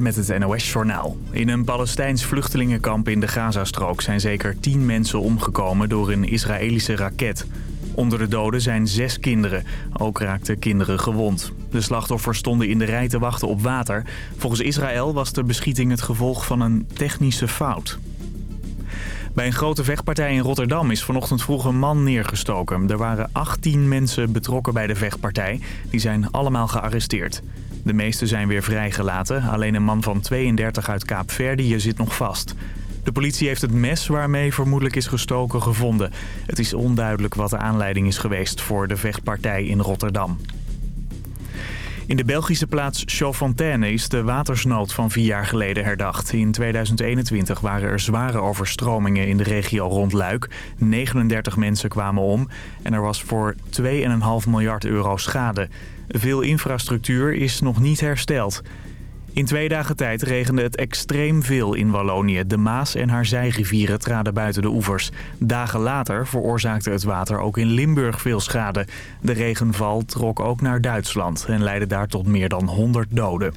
Met het NOS-journaal. In een Palestijns vluchtelingenkamp in de Gazastrook zijn zeker tien mensen omgekomen door een Israëlische raket. Onder de doden zijn zes kinderen. Ook raakten kinderen gewond. De slachtoffers stonden in de rij te wachten op water. Volgens Israël was de beschieting het gevolg van een technische fout. Bij een grote vechtpartij in Rotterdam is vanochtend vroeg een man neergestoken. Er waren 18 mensen betrokken bij de vechtpartij. Die zijn allemaal gearresteerd. De meeste zijn weer vrijgelaten. Alleen een man van 32 uit Kaapverdië zit nog vast. De politie heeft het mes waarmee vermoedelijk is gestoken gevonden. Het is onduidelijk wat de aanleiding is geweest voor de vechtpartij in Rotterdam. In de Belgische plaats Chaudfontaine is de watersnood van vier jaar geleden herdacht. In 2021 waren er zware overstromingen in de regio rond Luik. 39 mensen kwamen om en er was voor 2,5 miljard euro schade. Veel infrastructuur is nog niet hersteld. In twee dagen tijd regende het extreem veel in Wallonië. De Maas en haar zijrivieren traden buiten de oevers. Dagen later veroorzaakte het water ook in Limburg veel schade. De regenval trok ook naar Duitsland en leidde daar tot meer dan 100 doden.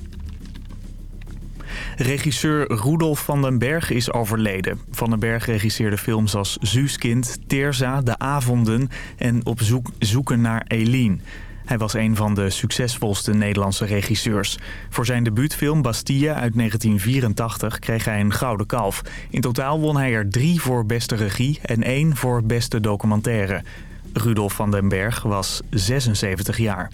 Regisseur Rudolf van den Berg is overleden. Van den Berg regisseerde films als Zuuskind, Teerza, De Avonden en Op zoek, Zoeken naar Eline. Hij was een van de succesvolste Nederlandse regisseurs. Voor zijn debuutfilm Bastille uit 1984 kreeg hij een gouden kalf. In totaal won hij er drie voor beste regie en één voor beste documentaire. Rudolf van den Berg was 76 jaar.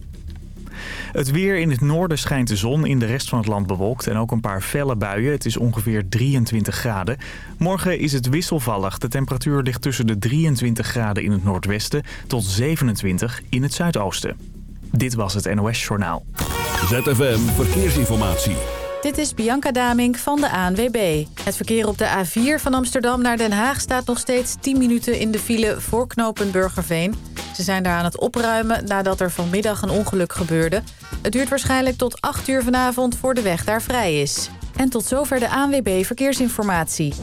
Het weer in het noorden schijnt de zon, in de rest van het land bewolkt en ook een paar felle buien. Het is ongeveer 23 graden. Morgen is het wisselvallig. De temperatuur ligt tussen de 23 graden in het noordwesten tot 27 in het zuidoosten. Dit was het NOS Journaal. ZFM Verkeersinformatie. Dit is Bianca Damink van de ANWB. Het verkeer op de A4 van Amsterdam naar Den Haag staat nog steeds 10 minuten in de file voor knooppunt Burgerveen. Ze zijn daar aan het opruimen nadat er vanmiddag een ongeluk gebeurde. Het duurt waarschijnlijk tot 8 uur vanavond voor de weg daar vrij is. En tot zover de ANWB Verkeersinformatie.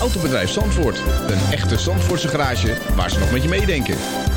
Autobedrijf Zandvoort. Een echte Zandvoortse garage waar ze nog met je meedenken.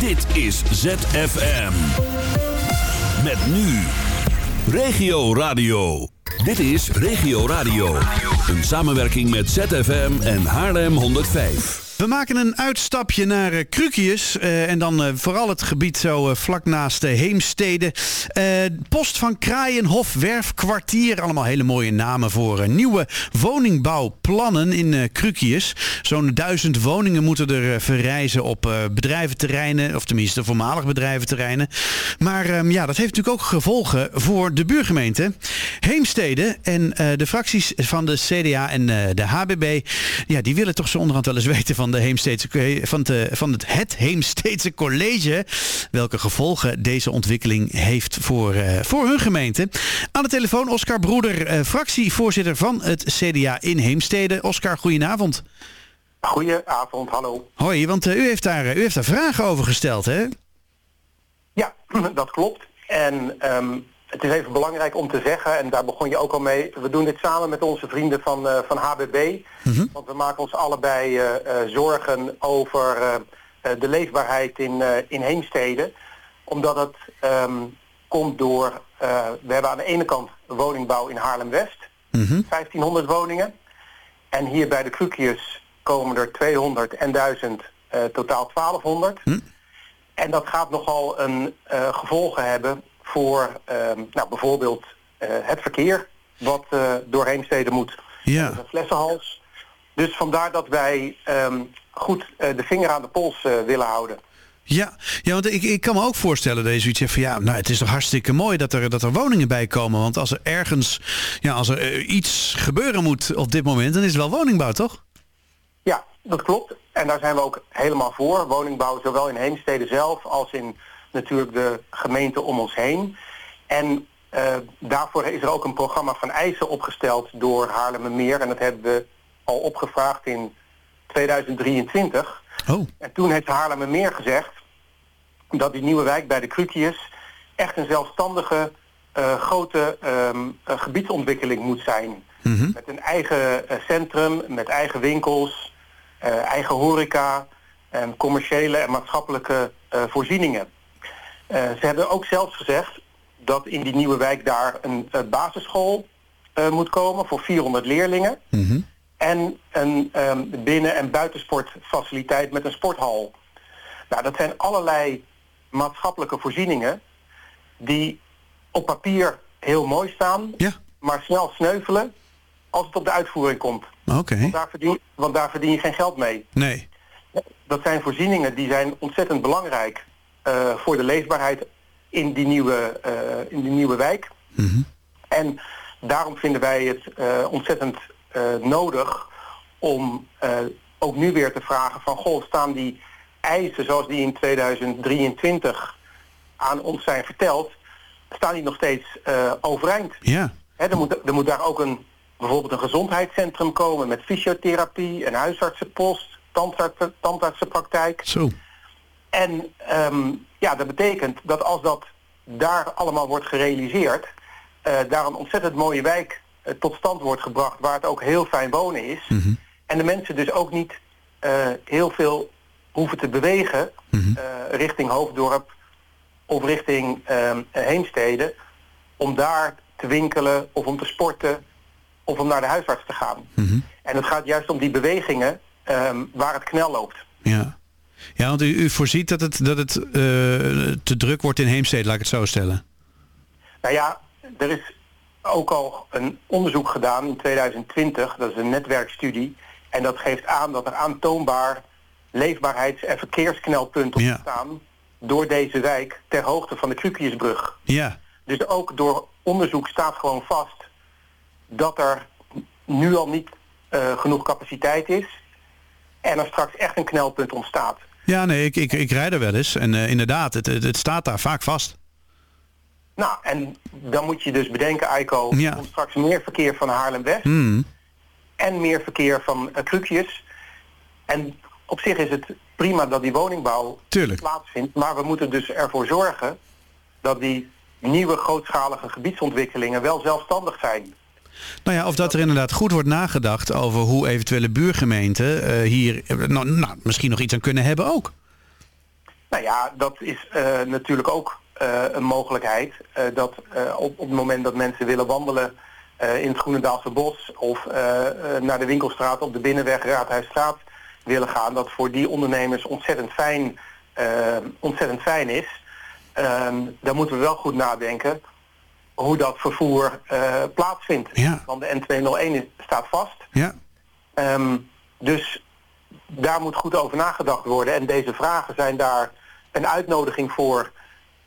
Dit is ZFM. Met nu. Regio Radio. Dit is Regio Radio. Een samenwerking met ZFM en Haarlem 105. We maken een uitstapje naar uh, Krukius. Uh, en dan uh, vooral het gebied zo vlak naast de Heemstede. post van Kraaienhof, Werfkwartier. Allemaal hele mooie namen voor nieuwe woningbouwplannen in Krukius. Zo'n duizend woningen moeten er verrijzen op bedrijventerreinen. Of tenminste voormalig bedrijventerreinen. Maar ehm, ja, dat heeft natuurlijk ook gevolgen voor de buurgemeente. Heemstede en de fracties van de CDA en de HBB. Ja, die willen toch zo onderhand wel eens weten van de Heemsteedse, van, de, van het, het Heemsteedse College. Welke gevolgen deze ontwikkeling heeft voor, uh, voor hun gemeente. Aan de telefoon Oscar Broeder, uh, fractievoorzitter van het CDA in Heemstede. Oscar, goedenavond. Goedenavond, hallo. Hoi, want uh, u, heeft daar, u heeft daar vragen over gesteld, hè? Ja, dat klopt. En um, het is even belangrijk om te zeggen, en daar begon je ook al mee, we doen dit samen met onze vrienden van, uh, van HBB. Mm Want we maken ons allebei uh, uh, zorgen over de leefbaarheid in, in Heemstede. Omdat het um, komt door, we hebben aan de ene kant woningbouw in Haarlem-West, mm -hmm. 1500 woningen. En hier bij de Krukius komen er 200 en 1000, totaal 1200. Mm. En dat gaat nogal een gevolgen hebben voor um, nou, bijvoorbeeld uh, het verkeer wat uh, door Heemstede moet. Ja. Een flessenhals. Dus vandaar dat wij um, goed uh, de vinger aan de pols willen houden. Ja, ja want ik, ik kan me ook voorstellen dat je zoiets zegt van ja, nou het is toch hartstikke mooi dat er, dat er woningen bij komen. Want als er ergens, ja, als er iets gebeuren moet op dit moment, dan is het wel woningbouw, toch? Ja, dat klopt. En daar zijn we ook helemaal voor. Woningbouw zowel in Heemstede zelf als in natuurlijk de gemeente om ons heen. En Uh, daarvoor is er ook een programma van eisen opgesteld door Haarlemmermeer. En dat hebben we al opgevraagd in 2023. Oh. En toen heeft Haarlemmermeer gezegd dat die nieuwe wijk bij de Krukius echt een zelfstandige uh, grote um, gebiedsontwikkeling moet zijn. Mm -hmm. Met een eigen centrum, met eigen winkels, eigen horeca, en commerciële en maatschappelijke voorzieningen. Ze hebben ook zelfs gezegd dat in die nieuwe wijk daar een basisschool moet komen voor 400 leerlingen. Mm -hmm. En een um, binnen- en buitensportfaciliteit met een sporthal. Nou, dat zijn allerlei maatschappelijke voorzieningen die op papier heel mooi staan, ja. maar snel sneuvelen als het op de uitvoering komt. Oké. Okay. Want, daar verdien, want daar verdien je geen geld mee. Nee. Dat zijn voorzieningen die zijn ontzettend belangrijk uh, voor de leefbaarheid in die nieuwe, uh, in die nieuwe wijk. Mm -hmm. En daarom vinden wij het uh, ontzettend nodig om ook nu weer te vragen van... goh, staan die eisen zoals die in 2023 aan ons zijn verteld... staan die nog steeds overeind? Ja. He, er, moet, er moet daar ook een, bijvoorbeeld een gezondheidscentrum komen... met fysiotherapie, een huisartsenpost, tandartsen, tandartsenpraktijk. Zo. En um, ja, dat betekent dat als dat daar allemaal wordt gerealiseerd... Uh, daar een ontzettend mooie wijk uh, tot stand wordt gebracht... waar het ook heel fijn wonen is. Mm -hmm. En de mensen dus ook niet uh, heel veel hoeven te bewegen... Mm -hmm. richting Hoofddorp of richting ehm, Heemstede... om daar te winkelen of om te sporten of om naar de huisarts te gaan. Mm -hmm. En het gaat juist om die bewegingen um, waar het knel loopt. Ja. Ja, want u, u voorziet dat het, dat het uh, te druk wordt in Heemstede, laat ik het zo stellen. Nou ja, er is ook al een onderzoek gedaan in 2020, dat is een netwerkstudie. En dat geeft aan dat er aantoonbaar leefbaarheids- en verkeersknelpunten Ja. ontstaan door deze wijk ter hoogte van de Krukiusbrug. Ja, Dus ook door onderzoek staat gewoon vast dat er nu al niet uh, genoeg capaciteit is en er straks echt een knelpunt ontstaat. Ja nee, ik, ik, ik rijd er wel eens. En uh, inderdaad, het, het, staat daar vaak vast. Nou, en dan moet je dus bedenken, Eiko, Ja. komt straks meer verkeer van Haarlem-West Mm. en meer verkeer van uh, Krukjes. En op zich is het prima dat die woningbouw Tuurlijk. plaatsvindt, maar we moeten dus ervoor zorgen dat die nieuwe grootschalige gebiedsontwikkelingen wel zelfstandig zijn. Nou ja, of dat er inderdaad goed wordt nagedacht over hoe eventuele buurgemeenten uh, hier uh, nou, nou, misschien nog iets aan kunnen hebben ook. Nou ja, dat is uh, natuurlijk ook een mogelijkheid. Dat op, op het moment dat mensen willen wandelen in het Groenendaalse bos of naar de winkelstraat op de binnenweg Raadhuisstraat willen gaan, dat voor die ondernemers ontzettend fijn, ontzettend fijn is. Um, daar moeten we wel goed nadenken hoe dat vervoer uh, plaatsvindt. Ja. Want de N201 is, staat vast. Ja, Um, dus daar moet goed over nagedacht worden. En deze vragen zijn daar een uitnodiging voor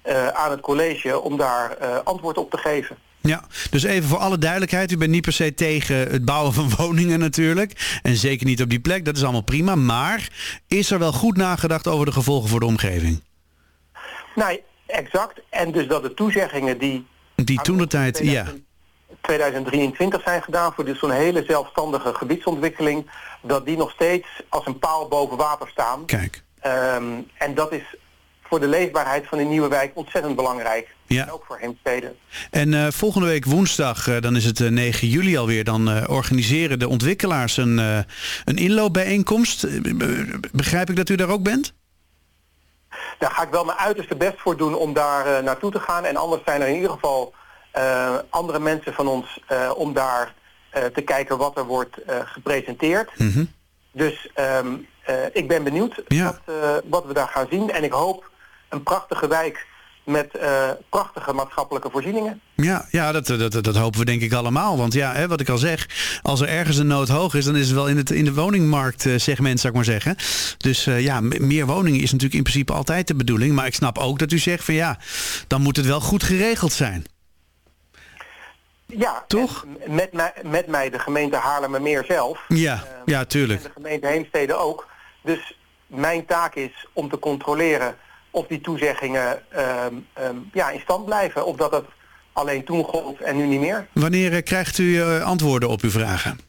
uh, aan het college om daar uh, antwoord op te geven. ja. Dus even voor alle duidelijkheid, u bent niet per se tegen het bouwen van woningen natuurlijk. En zeker niet op die plek, dat is allemaal prima. Maar is er wel goed nagedacht over de gevolgen voor de omgeving? Nou, exact. En dus dat de toezeggingen die Die toen de tijd, ja. 2023 zijn gedaan voor dus zo'n hele zelfstandige gebiedsontwikkeling, dat die nog steeds als een paal boven water staan. Kijk. Um, en dat is voor de leefbaarheid van die nieuwe wijk ontzettend belangrijk. Ja. En ook voor Heemstede. En uh, volgende week woensdag, uh, dan is het uh, 9 juli alweer, dan organiseren de ontwikkelaars een, een inloopbijeenkomst. Begrijp ik dat u daar ook bent? Daar ga ik wel mijn uiterste best voor doen om daar uh, naartoe te gaan. En anders zijn er in ieder geval uh, andere mensen van ons uh, om daar te kijken wat er wordt gepresenteerd. Mm -hmm. Dus um, uh, ik ben benieuwd Ja. wat, wat we daar gaan zien. En ik hoop een prachtige wijk met uh, prachtige maatschappelijke voorzieningen. Ja, ja dat, dat, dat hopen we denk ik allemaal. Want ja, hè, wat ik al zeg, als er ergens een nood hoog is... dan is het wel in, het, in de woningmarktsegment, zou ik maar zeggen. Dus uh, ja, meer woningen is natuurlijk in principe altijd de bedoeling. Maar ik snap ook dat u zegt van ja, dan moet het wel goed geregeld zijn. Ja, Toch? Met mij, met mij de gemeente Haarlemmermeer zelf. Ja, uh, ja, tuurlijk. En de gemeente Heemstede ook. Dus mijn taak is om te controleren of die toezeggingen um, um, ja, in stand blijven. Of dat het alleen toen gold en nu niet meer. Wanneer krijgt u antwoorden op uw vragen?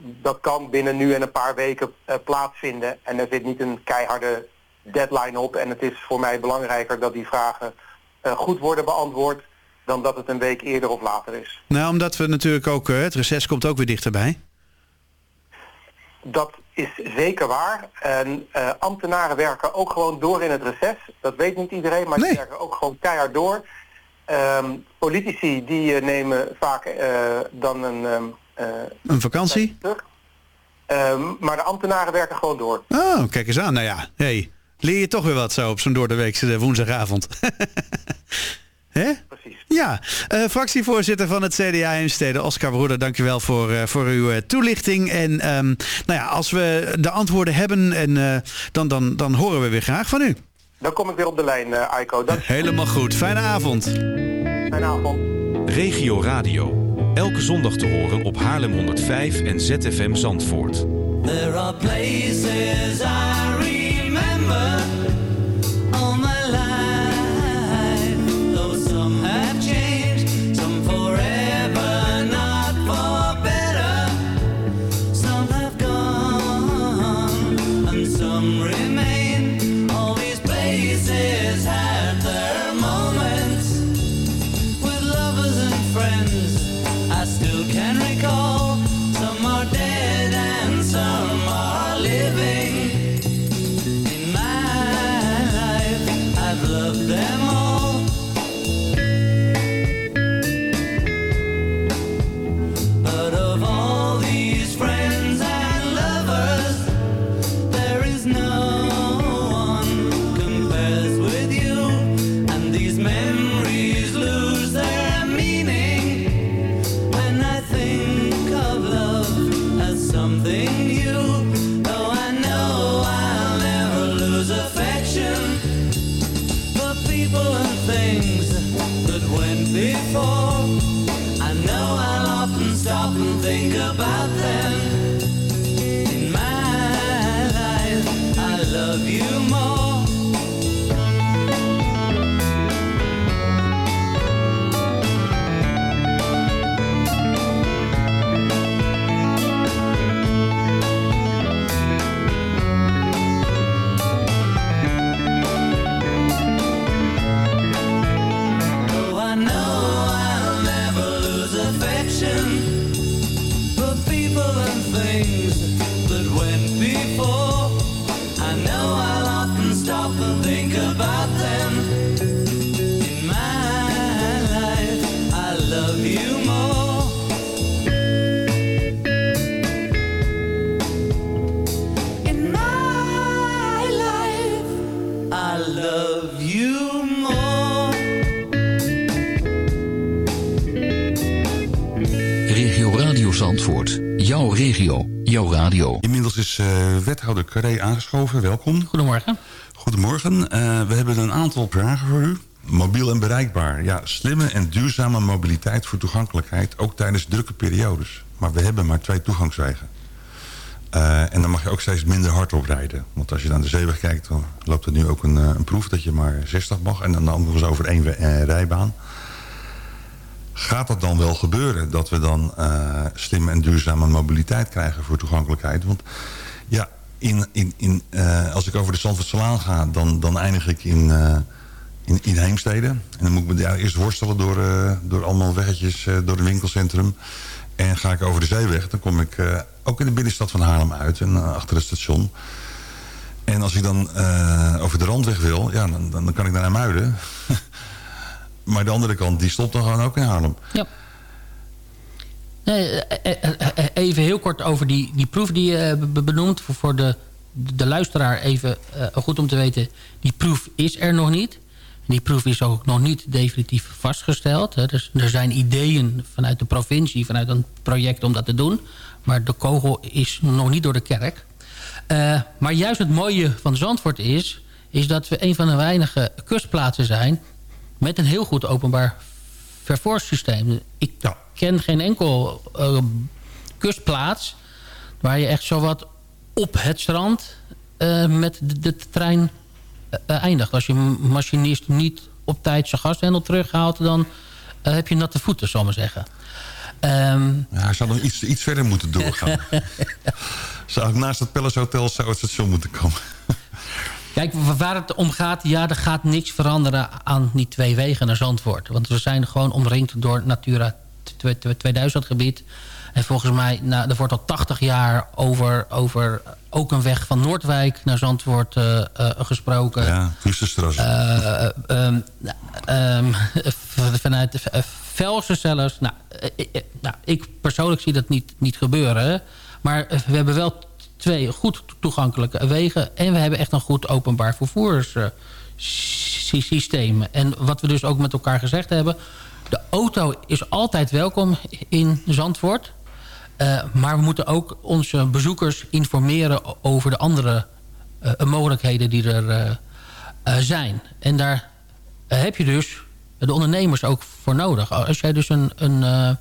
Dat kan binnen nu en een paar weken plaatsvinden. En er zit niet een keiharde deadline op. En het is voor mij belangrijker dat die vragen goed worden beantwoord dan dat het een week eerder of later is. Nou, omdat we natuurlijk ook, het reces komt ook weer dichterbij. Dat is zeker waar. En uh, ambtenaren werken ook gewoon door in het reces. Dat weet niet iedereen, maar nee. die werken ook gewoon keihard door. Um, politici die uh, nemen vaak uh, dan een... Um, een vakantie? Um, maar de ambtenaren werken gewoon door. Oh, kijk eens aan. Nou ja, hey, leer je toch weer wat zo op zo'n doordeweekse woensdagavond. Hè? Precies. Ja, uh, fractievoorzitter van het CDA Heemstede, Oscar Broeder, dankjewel voor, uh, voor uw uh, toelichting. En um, nou ja, als we de antwoorden hebben, en, dan, dan, dan horen we weer graag van u. Dan kom ik weer op de lijn, Aiko. Dank Helemaal goed. Fijne avond. Fijne avond. Regio Radio. Elke zondag te horen op Haarlem 105 en ZFM Zandvoort. There are places I remember Inmiddels is uh, wethouder Carré aangeschoven. Welkom. Goedemorgen. Goedemorgen. Uh, we hebben een aantal vragen voor u. Mobiel en bereikbaar. Ja, slimme en duurzame mobiliteit voor toegankelijkheid. Ook tijdens drukke periodes. Maar we hebben maar twee toegangswegen. Uh, en dan mag je ook steeds minder hard op rijden. Want als je naar de zeeweg kijkt, dan loopt er nu ook een, een proef dat je maar 60 mag. En dan nog eens over één rijbaan. Gaat dat dan wel gebeuren? Dat we dan uh, slimme en duurzame mobiliteit krijgen voor toegankelijkheid? Want ja, in, in, in, uh, als ik over de Zandvoortselaan ga, dan, dan eindig ik in, uh, in, Heemstede. En dan moet ik me eerst worstelen door, door allemaal weggetjes, door het winkelcentrum. En ga ik over de zeeweg, dan kom ik ook in de binnenstad van Haarlem uit en achter het station. En als ik dan over de randweg wil, ja, dan, dan kan ik naar Muiden. Maar de andere kant, die stopt dan gewoon ook in Haarlem. Ja. Eh, eh, eh, even heel kort over die, die proef die je benoemt. Voor de, de luisteraar even goed om te weten. Die proef is er nog niet. Die proef is ook nog niet definitief vastgesteld. Dus er zijn ideeën vanuit de provincie, vanuit een project om dat te doen. Maar de kogel is nog niet door de kerk. maar juist het mooie van Zandvoort is... is dat we een van de weinige kustplaatsen zijn met een heel goed openbaar vervoerssysteem. Ik ken geen enkel uh, kustplaats waar je echt zowat op het strand uh, met de, de trein uh, eindigt. Als je machinist niet op tijd zijn gashendel teruggehaald... dan heb je natte voeten, zal maar zeggen. Um, ja, hij zou nog iets, iets verder moeten doorgaan. zou ik naast het Palace Hotel zou het station moeten komen. Kijk, waar het om gaat, ja, er gaat niks veranderen aan die twee wegen naar Zandvoort. Want we zijn gewoon omringd door Natura 2000 gebied. En volgens mij, nou, er wordt al 80 jaar over, over ook een weg van Noordwijk naar Zandvoort uh, uh, gesproken. Ja, Tussenstroos. Uh, um, um, vanuit Velsen zelfs. Nou, nou, ik persoonlijk zie dat niet, niet gebeuren. Maar we hebben wel twee goed toegankelijke wegen... en we hebben echt een goed openbaar vervoerssysteem. En wat we dus ook met elkaar gezegd hebben... de auto is altijd welkom in Zandvoort... Uh, maar we moeten ook onze bezoekers informeren over de andere uh, mogelijkheden die er uh, zijn. En daar heb je dus de ondernemers ook voor nodig. Als jij dus een, een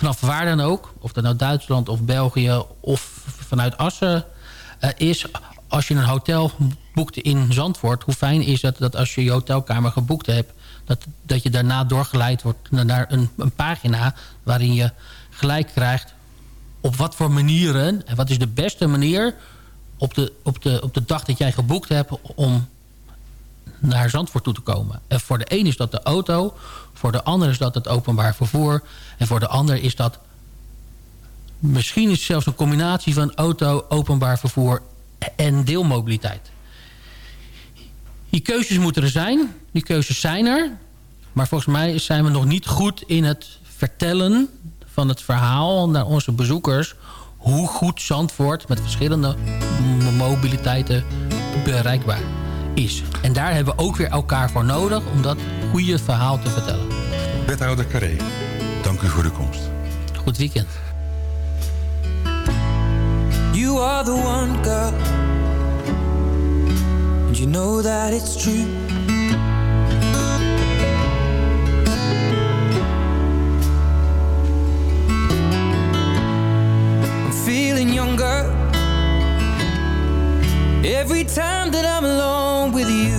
vanaf waar dan ook, of dat nou Duitsland of België of vanuit Assen is... als je een hotel boekt in Zandvoort... hoe fijn is het dat als je je hotelkamer geboekt hebt... dat, dat je daarna doorgeleid wordt naar een, een pagina... waarin je gelijk krijgt op wat voor manieren... en wat is de beste manier op de, op de, op de dag dat jij geboekt hebt... om naar Zandvoort toe te komen. En voor de een is dat de auto... voor de ander is dat het openbaar vervoer... en voor de ander is dat... misschien is zelfs een combinatie van auto, openbaar vervoer... en deelmobiliteit. Die keuzes moeten er zijn. Die keuzes zijn er. Maar volgens mij zijn we nog niet goed in het vertellen van het verhaal naar onze bezoekers... hoe goed Zandvoort met verschillende mobiliteiten bereikbaar is. En daar hebben we ook weer elkaar voor nodig om dat goede verhaal te vertellen. Wethouder Carré, dank u voor de komst. Goed weekend. You are the one girl And you know that it's true feeling younger Every time that I'm alone with you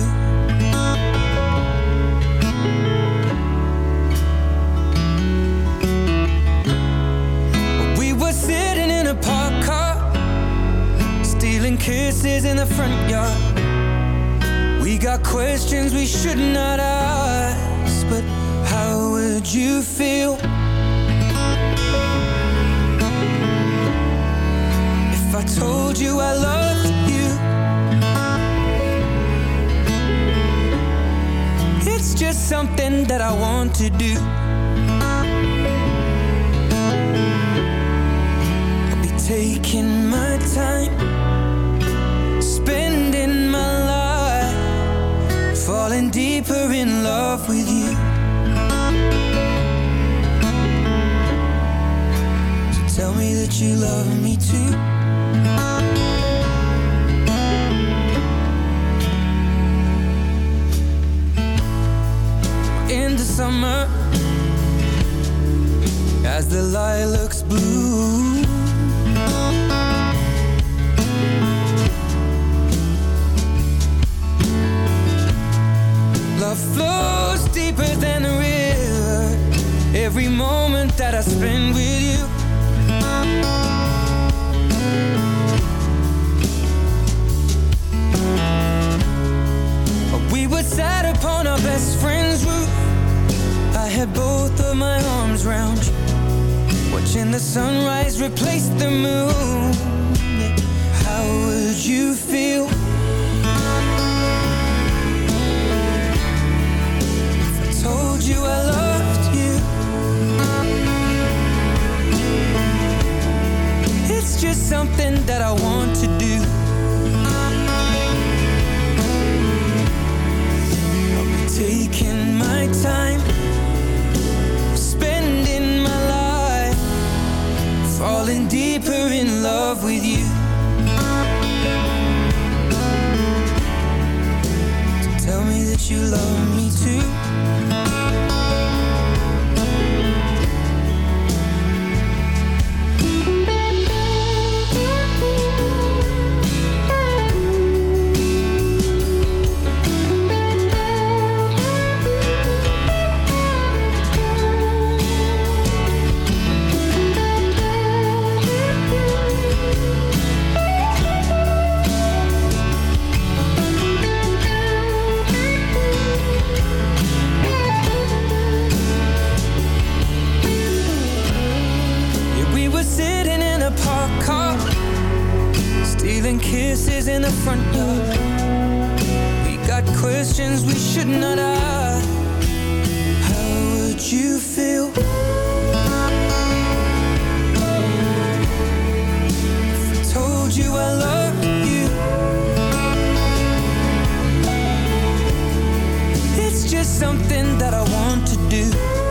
We were sitting in a park car Stealing kisses in the front yard We got questions we should not ask But how would you feel? If I told you I loved just something that I want to do. I'll be taking my time Spending my life Falling deeper in love with you. So tell me that you love me too in the summer as the lilacs bloom. Love flows deeper than a river. Every moment that I spend with you. The sunrise replaced the moon. How would you feel? If I told you I loved you. It's just something that I want to do. Taking my time Falling deeper in love with you. So Tell me that you love me too Kisses in the front yard. We got questions we should not ask. How would you feel? If I told you I love you. It's just something that I want to do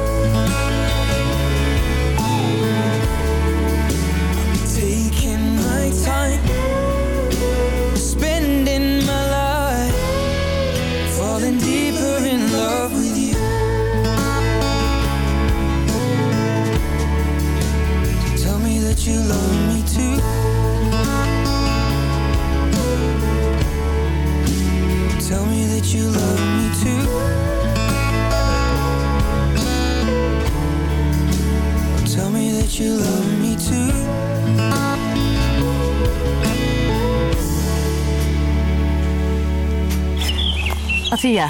Atia,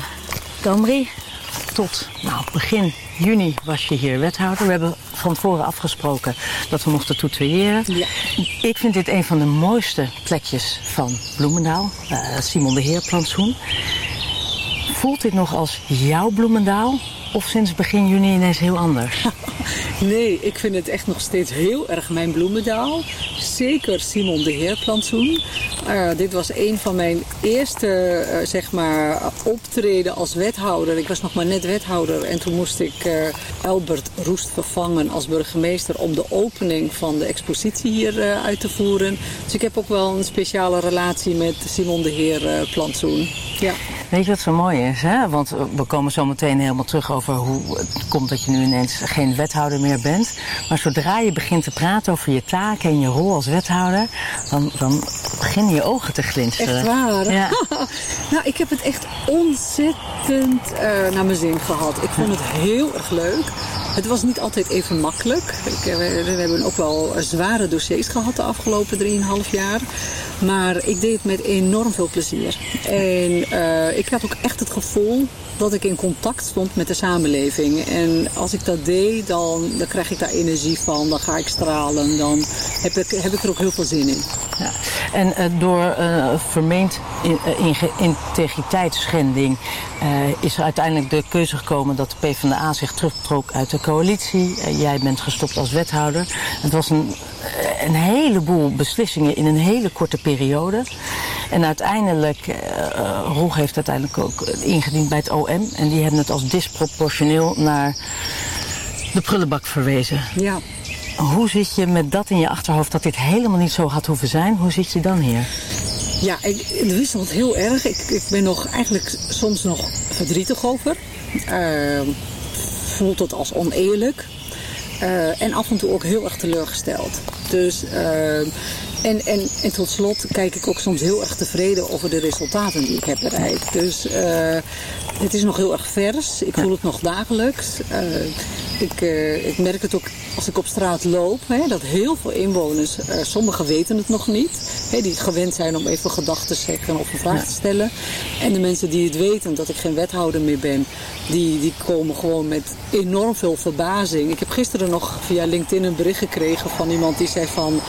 Damri, tot nou, begin juni was je hier wethouder. We hebben van tevoren afgesproken dat we mochten tutoyeren. Ja. Ik vind dit een van de mooiste plekjes van Bloemendaal. eh, Simon de Heer plantsoen. Voelt dit nog als jouw Bloemendaal? Of sinds begin juni ineens heel anders? Nee, ik vind het echt nog steeds heel erg mijn bloemendaal. Zeker Simon de Heer plantsoen. Eh, dit was een van mijn eerste eh, zeg maar, optreden als wethouder. Ik was nog maar net wethouder en toen moest ik eh, Albert Roest vervangen als burgemeester om de opening van de expositie hier eh, uit te voeren. Dus ik heb ook wel een speciale relatie met Simon de Heer plantsoen. Ja. Weet je wat zo mooi is? Hè? Want we komen zo meteen helemaal terug over hoe het komt dat je nu ineens geen wethouder meer bent. Maar zodra je begint te praten over je taken en je rol als wethouder, dan, dan beginnen je ogen te glinsteren. Echt waar? Ja. nou, ik heb het echt ontzettend eh, naar mijn zin gehad. Ik vond het heel erg leuk. Het was niet altijd even makkelijk. Ik, eh, we, hebben ook wel zware dossiers gehad de afgelopen 3,5 jaar. Maar ik deed het met enorm veel plezier. En eh, ik had ook echt het gevoel dat ik in contact stond met de samenleving. En als ik dat deed, dan, dan krijg ik daar energie van. Dan ga ik stralen. Dan heb ik, heb ik er ook heel veel zin in. Ja. En eh, door eh, vermeend in, eh, integriteitsschending eh, is er uiteindelijk de keuze gekomen dat de PvdA zich terugtrok uit de coalitie. Eh, jij bent gestopt als wethouder. Het was een, eh, een heleboel beslissingen in een hele korte periode. En uiteindelijk, eh, Roeg heeft uiteindelijk ook ingediend bij het OM. En die hebben het als disproportioneel naar de prullenbak verwezen. Ja. Hoe zit je met dat in je achterhoofd dat dit helemaal niet zo had hoeven zijn? Hoe zit je dan hier? Ja, ik, het wisselt heel erg. Ik, ik ben nog eigenlijk soms nog verdrietig over. Eh, voelt het als oneerlijk. Eh, en af en toe ook heel erg teleurgesteld. Dus, eh, en, en, en tot slot kijk ik ook soms heel erg tevreden over de resultaten die ik heb bereikt. Dus eh, het is nog heel erg vers. Ik voel het nog dagelijks. Eh, ik, eh, ik merk het ook als ik op straat loop. Hè, dat heel veel inwoners, sommigen weten het nog niet. Hè, die gewend zijn om even gedachten te zeggen of een vraag te stellen. En de mensen die het weten dat ik geen wethouder meer ben. Die, die komen gewoon met enorm veel verbazing. Ik heb gisteren nog via LinkedIn een bericht gekregen van iemand die zei van...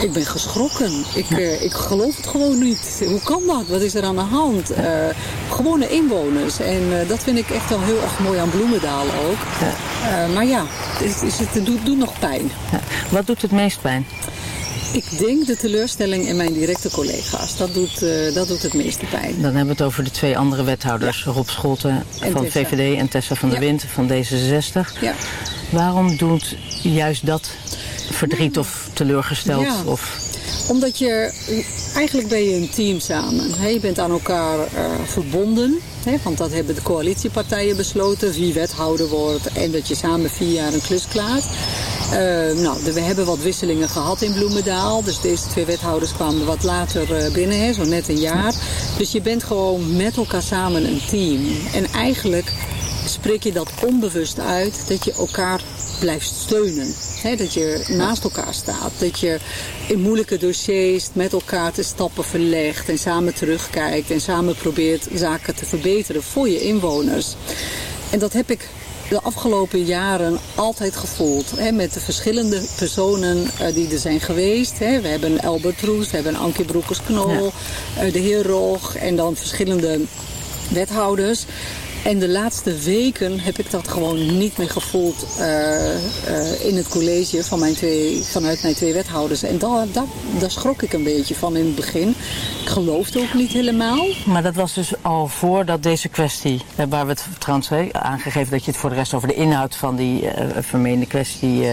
Ik ben geschrokken. Ik, eh, ik geloof het gewoon niet. Hoe kan dat? Wat is er aan de hand? Eh, gewone inwoners. En eh, dat vind ik echt wel heel erg mooi aan Bloemendaal ook. Maar ja, het, is, het doet, doet nog pijn. Wat doet het meest pijn? Ik denk de teleurstelling in mijn directe collega's. Dat doet, dat doet het meeste pijn. Dan hebben we het over de twee andere wethouders. Rob Scholten En van Tessa. VVD en Tessa van der. Wind van D66. Ja. Waarom doet juist dat verdriet of teleurgesteld? Ja. Of... Omdat je, eigenlijk ben je een team samen. Hè, Je bent aan elkaar eh, verbonden. Hè, want dat hebben de coalitiepartijen besloten. Wie wethouder wordt en dat je samen vier jaar een klus klaart. Eh, nou, we hebben wat wisselingen gehad in Bloemendaal. Dus deze twee wethouders kwamen wat later eh, binnen, hè, zo net een jaar. Dus je bent gewoon met elkaar samen een team. En eigenlijk spreek je dat onbewust uit dat je elkaar blijft steunen. Dat je naast elkaar staat. Dat je in moeilijke dossiers met elkaar de stappen verlegt en samen terugkijkt en samen probeert zaken te verbeteren voor je inwoners. En dat heb ik de afgelopen jaren altijd gevoeld. Hè, met de verschillende personen uh, die er zijn geweest. Hè. We hebben Albert Roes, we hebben Ankie Broekers-Knol, ja. uh, de heer Rog en dan verschillende wethouders. En de laatste weken heb ik dat gewoon niet meer gevoeld uh, uh, in het college van mijn twee, vanuit mijn twee wethouders. En daar, daar, schrok ik een beetje van in het begin. Ik geloofde ook niet helemaal. Maar dat was dus al voordat deze kwestie, waar we het he, aangegeven dat je het voor de rest over de inhoud van die vermeende kwestie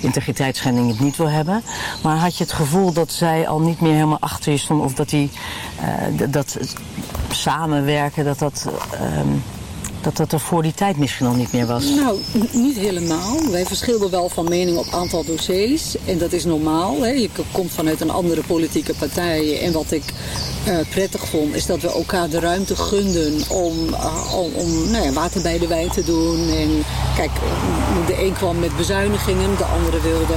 integriteitsschending het niet wil hebben. Maar had je het gevoel dat zij al niet meer helemaal achter je stonden of dat die dat samenwerken, dat dat um, dat dat er voor die tijd misschien al niet meer was? Nou, niet helemaal. Wij verschilden wel van mening op aantal dossiers. En dat is normaal. Hè. Je komt vanuit een andere politieke partij. En wat ik uh, prettig vond, is dat we elkaar de ruimte gunden om, uh, om, om nou ja, water bij de wijn te doen. En kijk, de een kwam met bezuinigingen, de andere wilde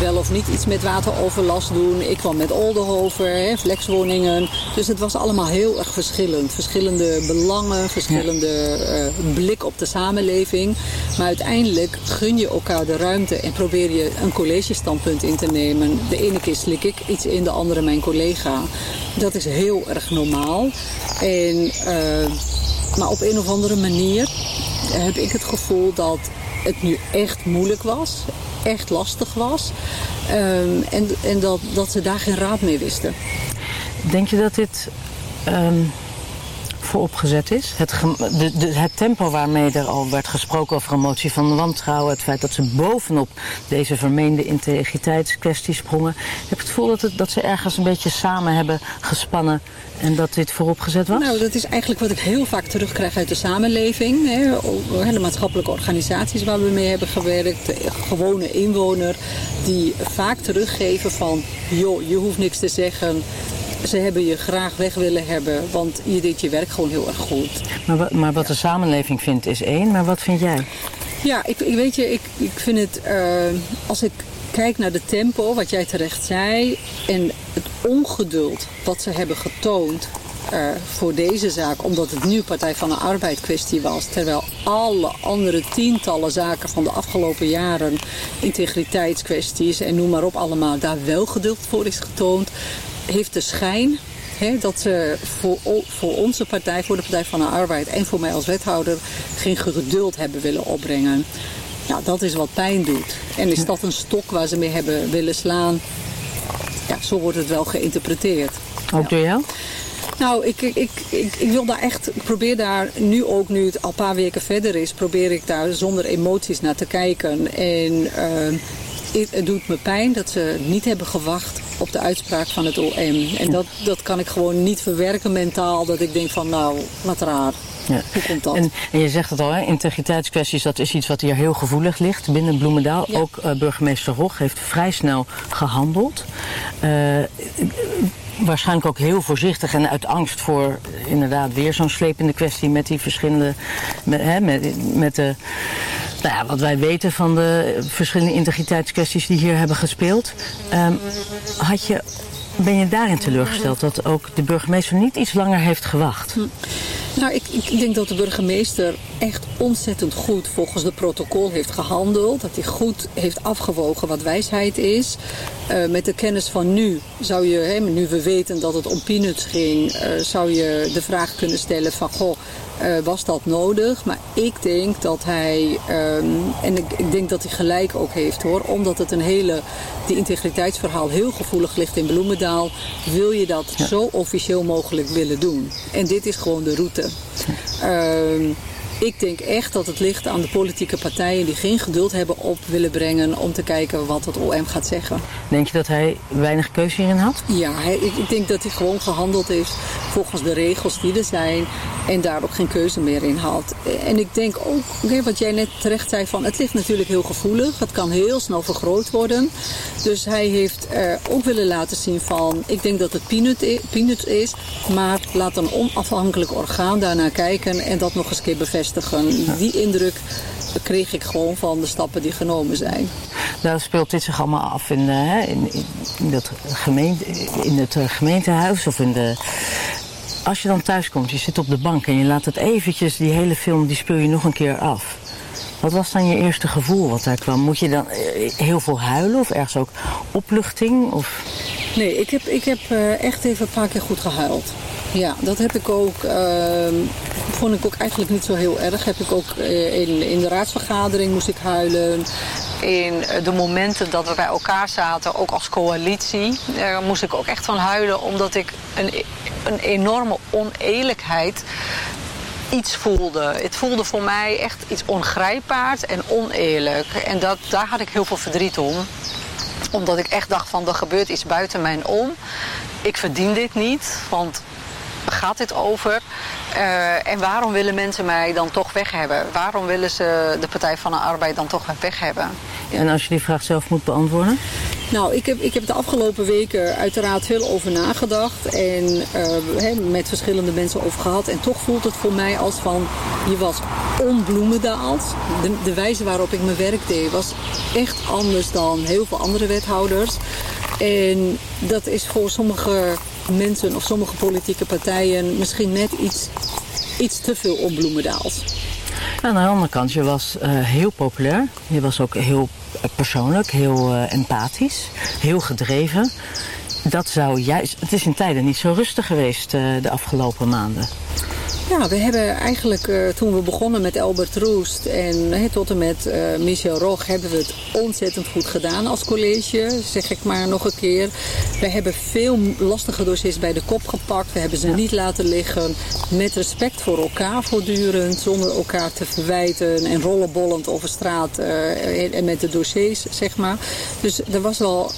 wel of niet iets met wateroverlast doen. Ik kwam met Oldenhover, hè, flexwoningen. Dus het was allemaal heel erg verschillend. Verschillende belangen, verschillende uh, blik op de samenleving. Maar uiteindelijk gun je elkaar de ruimte en probeer je een collegestandpunt in te nemen. De ene keer slik ik iets in, de andere mijn collega. Dat is heel erg normaal. En, uh, maar op een of andere manier heb ik het gevoel dat het nu echt moeilijk was. Echt lastig was. Um, en en dat, dat ze daar geen raad mee wisten. Denk je dat dit... Um voor opgezet is. Het, de, de, het tempo waarmee er al werd gesproken over een motie van wantrouwen... het feit dat ze bovenop deze vermeende integriteitskwestie sprongen... heb ik het gevoel dat, het, dat ze ergens een beetje samen hebben gespannen... en dat dit vooropgezet was? Nou, dat is eigenlijk wat ik heel vaak terugkrijg uit de samenleving. Hè. De maatschappelijke organisaties waar we mee hebben gewerkt. De gewone inwoner die vaak teruggeven van... joh, je hoeft niks te zeggen ze hebben je graag weg willen hebben, want je deed je werk gewoon heel erg goed. Maar, maar wat de samenleving vindt is één, maar wat vind jij? Ja, ik, ik weet je, ik, ik vind het, uh, als ik kijk naar de tempo, wat jij terecht zei, en het ongeduld wat ze hebben getoond uh, voor deze zaak, omdat het nu Partij van de Arbeid kwestie was. Terwijl alle andere tientallen zaken van de afgelopen jaren, integriteitskwesties en noem maar op allemaal, daar wel geduld voor is getoond heeft de schijn hè, dat ze voor, voor onze partij, voor de Partij van de Arbeid en voor mij als wethouder geen geduld hebben willen opbrengen. Nou, dat is wat pijn doet. En is dat een stok waar ze mee hebben willen slaan? Ja, zo wordt het wel geïnterpreteerd. Ook door jou? Nou, ik, ik, ik, ik, wil daar echt, ik probeer daar nu ook, nu het al een paar weken verder is, probeer ik daar zonder emoties naar te kijken. En uh, het, het doet me pijn dat ze niet hebben gewacht op de uitspraak van het OM. En dat, dat kan ik gewoon niet verwerken mentaal. Dat ik denk van nou, wat raar. Ja. Hoe komt dat? En, en, je zegt het al, hè, integriteitskwesties, dat is iets wat hier heel gevoelig ligt binnen Bloemendaal. Ja. Ook uh, burgemeester Rog heeft vrij snel gehandeld. Uh, waarschijnlijk ook heel voorzichtig en uit angst voor inderdaad weer zo'n slepende kwestie met die verschillende, met, hè, met, met de, nou wat wij weten van de verschillende integriteitskwesties die hier hebben gespeeld. Um, had je, ben je daarin teleurgesteld dat ook de burgemeester niet iets langer heeft gewacht? Hm. Nou, ik, ik, denk dat de burgemeester echt ontzettend goed volgens de protocol heeft gehandeld. Dat hij goed heeft afgewogen wat wijsheid is. Uh, met de kennis van nu zou je, nu we weten dat het om peanuts ging, uh, zou je de vraag kunnen stellen van goh, uh, was dat nodig. Maar ik denk dat hij, um, en ik, ik, denk dat hij gelijk ook heeft hoor, omdat het een hele, die integriteitsverhaal heel gevoelig ligt in Bloemendaal, wil je dat ja. zo officieel mogelijk willen doen. En dit is gewoon de route. Um, ik denk echt dat het ligt aan de politieke partijen die geen geduld hebben op willen brengen om te kijken wat het OM gaat zeggen. Denk je dat hij weinig keuze hierin had? Ja, hij, ik denk dat hij gewoon gehandeld heeft volgens de regels die er zijn en daar ook geen keuze meer in had. En ik denk ook, wat jij net terecht zei, van het ligt natuurlijk heel gevoelig. Het kan heel snel vergroot worden. Dus hij heeft uh, ook willen laten zien van, ik denk dat het peanut, peanut is, maar laat een onafhankelijk orgaan daarnaar kijken en dat nog eens keer bevestigen bevestigen. Die indruk kreeg ik gewoon van de stappen die genomen zijn. Nou speelt dit zich allemaal af in, uh, in, in, dat gemeente, in het uh, gemeentehuis of in de... Als je dan thuis komt, je zit op de bank en je laat het eventjes, die hele film, die speel je nog een keer af. Wat was dan je eerste gevoel wat daar kwam? Moet je dan heel veel huilen of ergens ook opluchting? Of... Nee, ik heb, ik heb echt even een paar keer goed gehuild. Ja, dat heb ik ook, uh, vond ik ook eigenlijk niet zo heel erg. Heb ik ook in, in de raadsvergadering moest ik huilen. In de momenten dat we bij elkaar zaten, ook als coalitie, uh, moest ik ook echt van huilen. Omdat ik een, een enorme oneerlijkheid iets voelde. Het voelde voor mij echt iets ongrijpbaars en oneerlijk. En dat, daar had ik heel veel verdriet om omdat ik echt dacht van er gebeurt iets buiten mijn om. Ik verdien dit niet, want gaat dit over? Uh, en waarom willen mensen mij dan toch weg hebben? Waarom willen ze de Partij van de Arbeid dan toch weg hebben? En als je die vraag zelf moet beantwoorden? Nou, ik heb, ik heb de afgelopen weken uiteraard veel over nagedacht. En uh, met verschillende mensen over gehad. En toch voelt het voor mij als van, je was onbloemendaald. De, de wijze waarop ik mijn werk deed was echt anders dan heel veel andere wethouders. En dat is voor sommige mensen of sommige politieke partijen misschien net iets, iets te veel op Bloemendaals. Aan de andere kant, je was uh, heel populair. Je was ook heel persoonlijk, heel uh, empathisch, heel gedreven. Dat zou juist... Het is in tijden niet zo rustig geweest de afgelopen maanden. Ja, we hebben eigenlijk uh, toen we begonnen met Albert Roest en he, tot en met uh, Michel Rog hebben we het ontzettend goed gedaan als college, zeg ik maar nog een keer. We hebben veel lastige dossiers bij de kop gepakt, we hebben ze ja. niet laten liggen met respect voor elkaar voortdurend, zonder elkaar te verwijten en rollenbollend over straat uh, en met de dossiers, zeg maar. Dus er was wel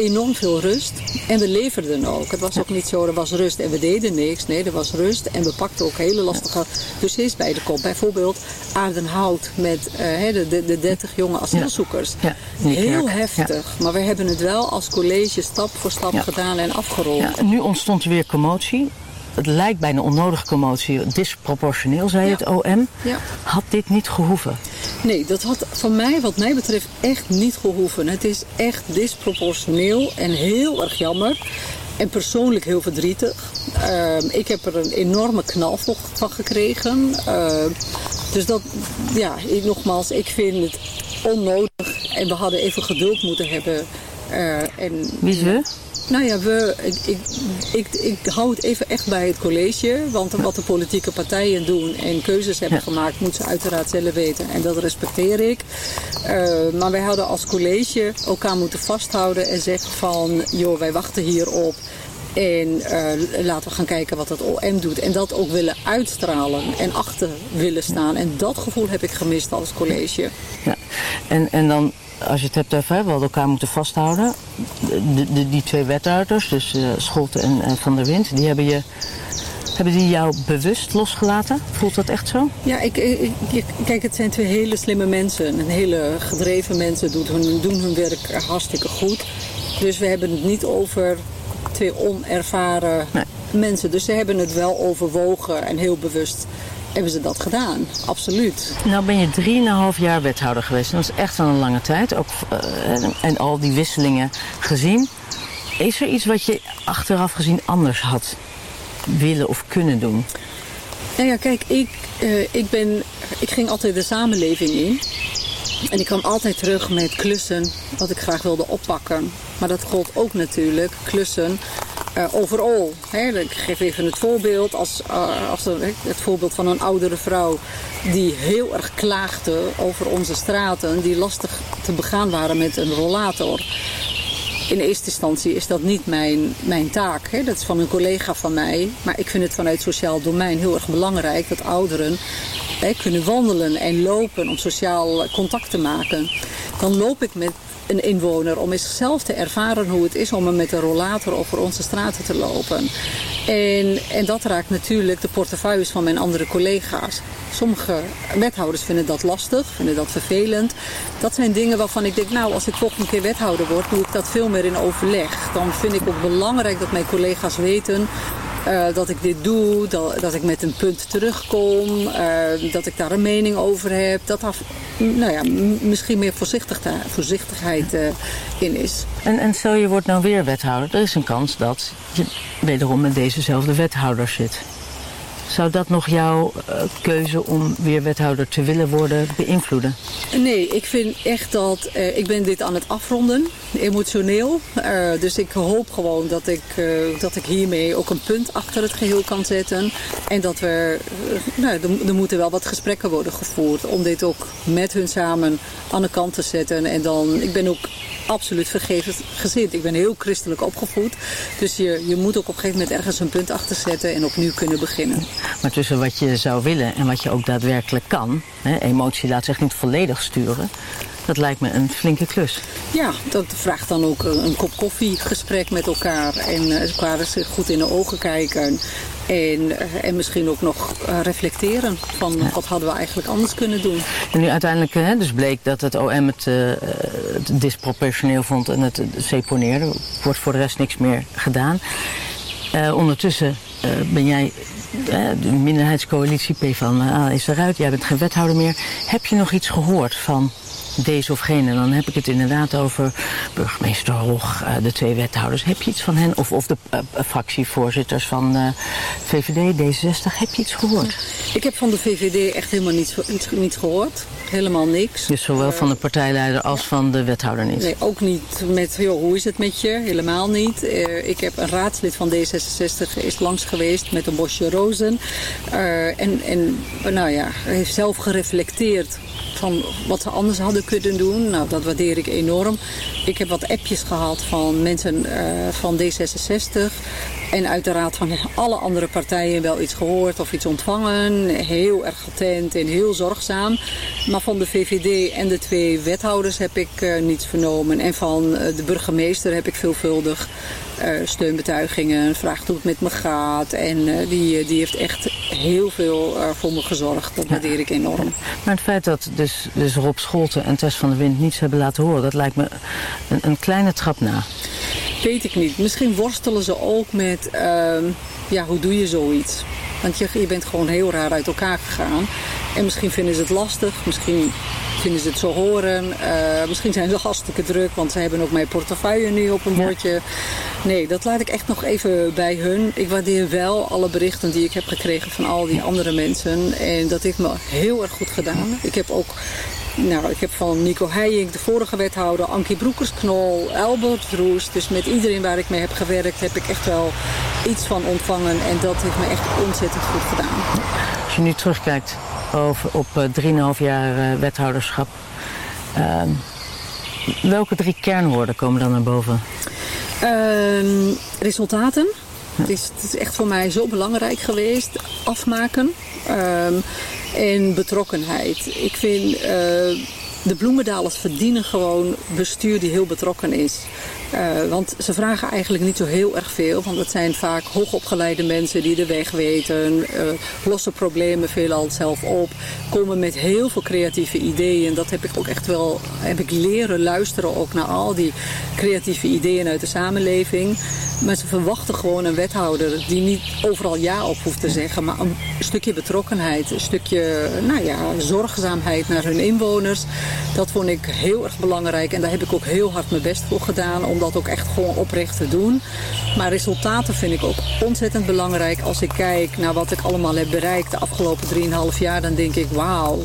enorm veel rust. En we leverden ook. Het was ook niet zo, er was rust en we deden niks. Nee, er was rust en we pakten ook hele lastige dossiers bij de kop. Bijvoorbeeld Aardenhout met uh, de, de, de 30 jonge asielzoekers. Ja. Ja, Heel heftig. Maar we hebben het wel als college stap voor stap gedaan en afgerond. en nu ontstond er weer commotie het lijkt bijna onnodige commotie, disproportioneel, zei ja. het OM. Ja. Had dit niet gehoeven? Nee, dat had van mij, wat mij betreft, echt niet gehoeven. Het is echt disproportioneel en heel erg jammer. En persoonlijk heel verdrietig. Uh, ik heb er een enorme knal van gekregen. Uh, dus dat, ja, ik, nogmaals, ik vind het onnodig. En we hadden even geduld moeten hebben. Uh, en, Wie we? Nou ja, we, ik, ik, ik, ik hou het even echt bij het college. Want wat de politieke partijen doen en keuzes hebben ja. gemaakt, moeten ze uiteraard zelf weten. En dat respecteer ik. Uh, maar wij hadden als college elkaar moeten vasthouden en zeggen van, joh, wij wachten hierop. En uh, laten we gaan kijken wat het OM doet. En dat ook willen uitstralen en achter willen staan. En dat gevoel heb ik gemist als college. Ja. En, en dan als je het hebt over, we hadden elkaar moeten vasthouden. De, de, die twee wethouders, dus uh, en, en, Van der Wind, die hebben, je, hebben die jou bewust losgelaten? Voelt dat echt zo? Ja, ik, ik, kijk, het zijn twee hele slimme mensen. Een hele gedreven mensen, doen hun, doen hun werk hartstikke goed. Dus we hebben het niet over twee onervaren nee. mensen. Dus ze hebben het wel overwogen en heel bewust hebben ze dat gedaan. Absoluut. Nou ben je drieënhalf jaar wethouder geweest. Dat is echt wel een lange tijd. Ook, uh, en al die wisselingen gezien. Is er iets wat je achteraf gezien anders had willen of kunnen doen? Nou ja, kijk, ik, uh, ik, ben, ik ging altijd de samenleving in. En ik kwam altijd terug met klussen wat ik graag wilde oppakken. Maar dat gold ook natuurlijk klussen uh, overal. Ik geef even het voorbeeld. Als, uh, als het voorbeeld van een oudere vrouw die heel erg klaagde over onze straten. Die lastig te begaan waren met een rollator. In eerste instantie is dat niet mijn, mijn taak. Hè. Dat is van een collega van mij. Maar ik vind het vanuit sociaal domein heel erg belangrijk dat ouderen hè, kunnen wandelen en lopen om sociaal contact te maken. Dan loop ik met een inwoner om eens zelf te ervaren hoe het is om er met een rollator over onze straten te lopen. En, en dat raakt natuurlijk de portefeuilles van mijn andere collega's. Sommige wethouders vinden dat lastig, vinden dat vervelend. Dat zijn dingen waarvan ik denk, nou als ik volgende keer wethouder word, doe ik dat veel meer in overleg. Dan vind ik ook belangrijk dat mijn collega's weten uh, dat ik dit doe, dat, dat ik met een punt terugkom, uh, dat ik daar een mening over heb. Dat daar nou ja, misschien meer voorzichtig, voorzichtigheid uh, in is. En, en stel je wordt nou weer wethouder, er is een kans dat je wederom met dezezelfde wethouder zit. Zou dat nog jouw keuze om weer wethouder te willen worden beïnvloeden? Nee, ik vind echt dat... Ik ben dit aan het afronden, emotioneel. Uh, dus ik hoop gewoon dat ik, dat ik hiermee ook een punt achter het geheel kan zetten. En dat we... nou, er, er moeten wel wat gesprekken worden gevoerd om dit ook met hun samen aan de kant te zetten. En dan... Ik ben ook absoluut vergeven gezind. Ik ben heel christelijk opgevoed. Dus je, je moet ook op een gegeven moment ergens een punt achter zetten en opnieuw kunnen beginnen. Maar tussen wat je zou willen en wat je ook daadwerkelijk kan... Hè, emotie laat zich niet volledig sturen... Dat lijkt me een flinke klus. Ja, dat vraagt dan ook een kop koffie, gesprek met elkaar. En elkaar eens goed in de ogen kijken. En, en misschien ook nog reflecteren van ja. wat hadden we eigenlijk anders kunnen doen. En nu uiteindelijk hè, dus bleek dat het OM het, uh, het disproportioneel vond en het seponeerde. Er wordt voor de rest niks meer gedaan. Uh, ondertussen uh, ben jij de minderheidscoalitie P van is eruit. Jij bent geen wethouder meer. Heb je nog iets gehoord van deze of gene. Dan heb ik het inderdaad over burgemeester Hoog, uh, de twee wethouders. Heb je iets van hen? Of, of de uh, fractievoorzitters van uh, VVD, D66. Heb je iets gehoord? Ik heb van de VVD echt helemaal niets, niets, niets gehoord. Helemaal niks. Dus zowel van de partijleider als van de wethouder niet? Nee, ook niet met, joh, hoe is het met je? Helemaal niet. ik heb een raadslid van D66 is langs geweest met een bosje rozen. en, en nou ja, heeft zelf gereflecteerd van wat ze anders hadden kunnen doen. Nou, dat waardeer ik enorm. Ik heb wat appjes gehad van mensen uh, van D66. En uiteraard van alle andere partijen wel iets gehoord of iets ontvangen. Heel erg attent en heel zorgzaam. Maar van de VVD en de twee wethouders heb ik uh, niets vernomen. En van uh, de burgemeester heb ik veelvuldig steunbetuigingen. Vraagt hoe het met me gaat. En die, die heeft echt heel veel voor me gezorgd. Dat waardeer ik enorm. Maar het feit dat dus, dus Rob Scholten en Tess van der Wind niets hebben laten horen... dat lijkt me een, een kleine trap na. Weet ik niet. Misschien worstelen ze ook met, uh, ja, hoe doe je zoiets? Want je, je bent gewoon heel raar uit elkaar gegaan. En misschien vinden ze het lastig, misschien vinden ze het zo horen. Uh, misschien zijn ze hartstikke druk, want ze hebben ook mijn portefeuille nu op een bordje. Ja. Nee, dat laat ik echt nog even bij hun. Ik waardeer wel alle berichten die ik heb gekregen van al die andere mensen. En dat heeft me heel erg goed gedaan. Ik heb ook nou, ik heb van Nico Heijink, de vorige wethouder, Ankie Broekersknol, Albert Roes. Dus met iedereen waar ik mee heb gewerkt heb ik echt wel iets van ontvangen. En dat heeft me echt ontzettend goed gedaan. Als je nu terugkijkt over, op uh, 3,5 jaar uh, wethouderschap. Uh, welke drie kernwoorden komen dan naar boven? Uh, resultaten. Het is, het is, echt voor mij zo belangrijk geweest. Afmaken. Um, en betrokkenheid. Ik vind uh, de bloemendalers verdienen gewoon bestuur die heel betrokken is. Uh, want ze vragen eigenlijk niet zo heel erg veel. Want het zijn vaak hoogopgeleide mensen die de weg weten. Uh, lossen problemen veelal zelf op. Komen met heel veel creatieve ideeën. Dat heb ik ook echt wel heb ik leren luisteren ook naar al die creatieve ideeën uit de samenleving. Maar ze verwachten gewoon een wethouder die niet overal ja op hoeft te zeggen. Maar een stukje betrokkenheid. Een stukje nou ja, zorgzaamheid naar hun inwoners. Dat vond ik heel erg belangrijk. En daar heb ik ook heel hard mijn best voor gedaan. Om dat ook echt gewoon oprecht te doen. Maar resultaten vind ik ook ontzettend belangrijk. Als ik kijk naar wat ik allemaal heb bereikt de afgelopen 3,5 jaar. Dan denk ik wauw.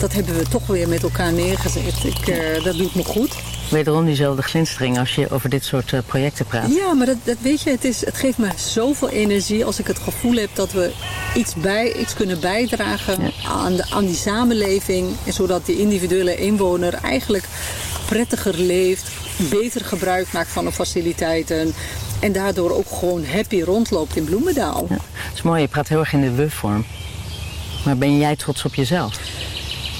Dat hebben we toch weer met elkaar neergezet. Ik, uh, dat doet me goed. Wederom diezelfde glinstering als je over dit soort uh, projecten praat. Ja, maar dat, dat weet je, het, is, het geeft me zoveel energie als ik het gevoel heb dat we iets, bij, iets kunnen bijdragen ja. aan, de, aan die samenleving. En zodat die individuele inwoner eigenlijk prettiger leeft, beter gebruik maakt van de faciliteiten. En daardoor ook gewoon happy rondloopt in Bloemendaal. Ja, het is mooi, je praat heel erg in de we-vorm. Maar ben jij trots op jezelf?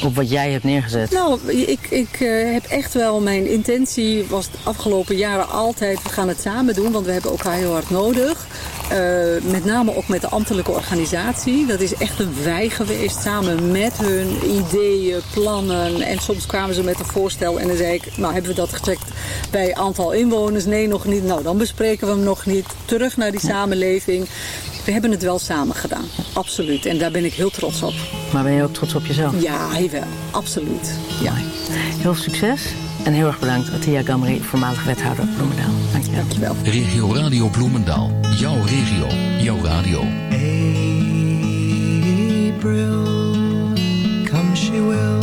op wat jij hebt neergezet? Nou, ik, ik uh, heb echt wel mijn intentie was de afgelopen jaren altijd, we gaan het samen doen, want we hebben elkaar heel hard nodig. Uh, met name ook met de ambtelijke organisatie. Dat is echt een wij geweest, samen met hun ideeën, plannen. En soms kwamen ze met een voorstel en dan zei ik, nou hebben we dat gecheckt bij aantal inwoners? Nee, nog niet. Nou, dan bespreken we hem nog niet. Terug naar die samenleving. We hebben het wel samen gedaan, absoluut. En daar ben ik heel trots op. Maar ben je ook trots op jezelf? Ja, heel wel. Absoluut. Ja. Heel veel succes. En heel erg bedankt, Atia Gamri, voormalig wethouder Bloemendaal. Dankjewel. Dankjewel. Regio Radio Bloemendaal. Jouw regio. Jouw radio. April, come she will.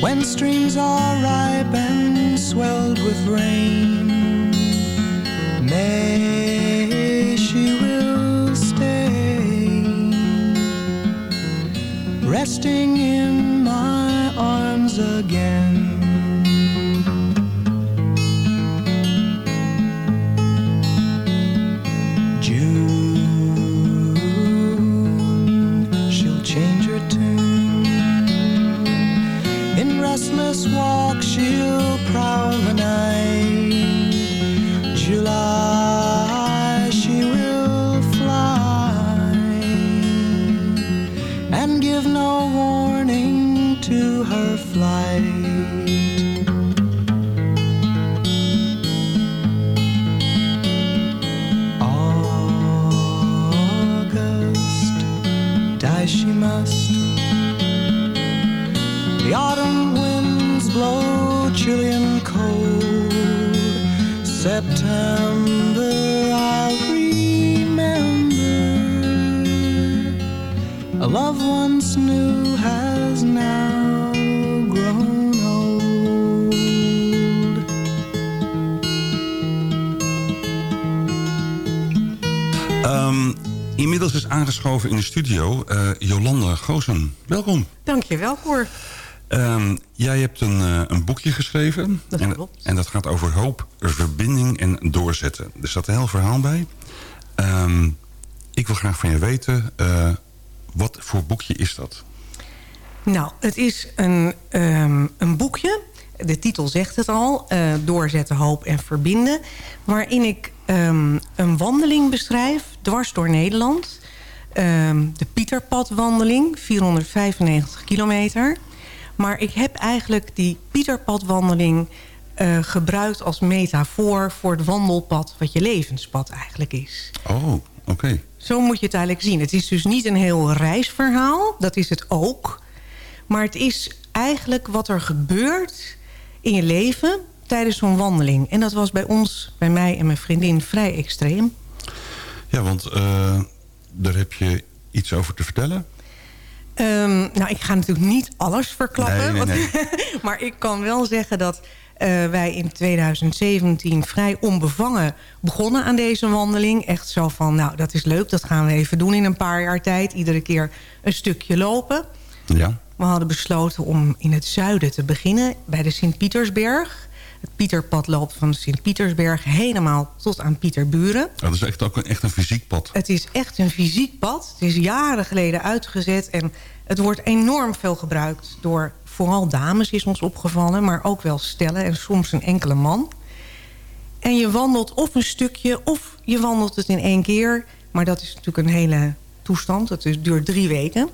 When streams are ripe and swelled with rain, May she will stay, resting in again. June, she'll change her tune. In restless walk, she'll September, I'll remember. A love once new has now grown old. Ehm, inmiddels is aangeschoven in de studio eh, Jolande Goosen. Welkom. Dankjewel, Cor. Ehm, jij hebt een, eh, een boekje geschreven. Dat en, en dat gaat over hoop, verbinding en doorzetten. Er staat een heel verhaal bij. Ehm, ik wil graag van je weten, eh, wat voor boekje is dat? Nou, het is een, ehm, een boekje. De titel zegt het al. eh, doorzetten, hoop en verbinden. Waarin ik een wandeling beschrijf. Dwars door Nederland. De Pieterpadwandeling. 495 kilometer. Maar ik heb eigenlijk die Pieterpadwandeling... eh, gebruikt als metafoor voor het wandelpad... wat je levenspad eigenlijk is. Oh, oké. Zo moet je het eigenlijk zien. Het is dus niet een heel reisverhaal. Dat is het ook. Maar het is eigenlijk wat er gebeurt in je leven tijdens zo'n wandeling. En dat was bij ons, bij mij en mijn vriendin, vrij extreem. Ja, want eh, daar heb je iets over te vertellen. Ehm, nou, ik ga natuurlijk niet alles verklappen. Nee, nee, want- maar ik kan wel zeggen dat eh, wij in 2017 vrij onbevangen begonnen aan deze wandeling. Echt zo van, nou, dat is leuk, dat gaan we even doen in een paar jaar tijd. Iedere keer een stukje lopen. Ja. We hadden besloten om in het zuiden te beginnen, bij de Sint-Pietersberg. Het Pieterpad loopt van Sint-Pietersberg helemaal tot aan Pieterburen. Dat is echt ook een, echt een fysiek pad. Het is echt een fysiek pad. Het is jaren geleden uitgezet en het wordt enorm veel gebruikt door vooral dames is ons opgevallen, maar ook wel stellen en soms een enkele man. En je wandelt of een stukje of je wandelt het in één keer. Maar dat is natuurlijk een hele toestand. Dat is, duurt drie weken.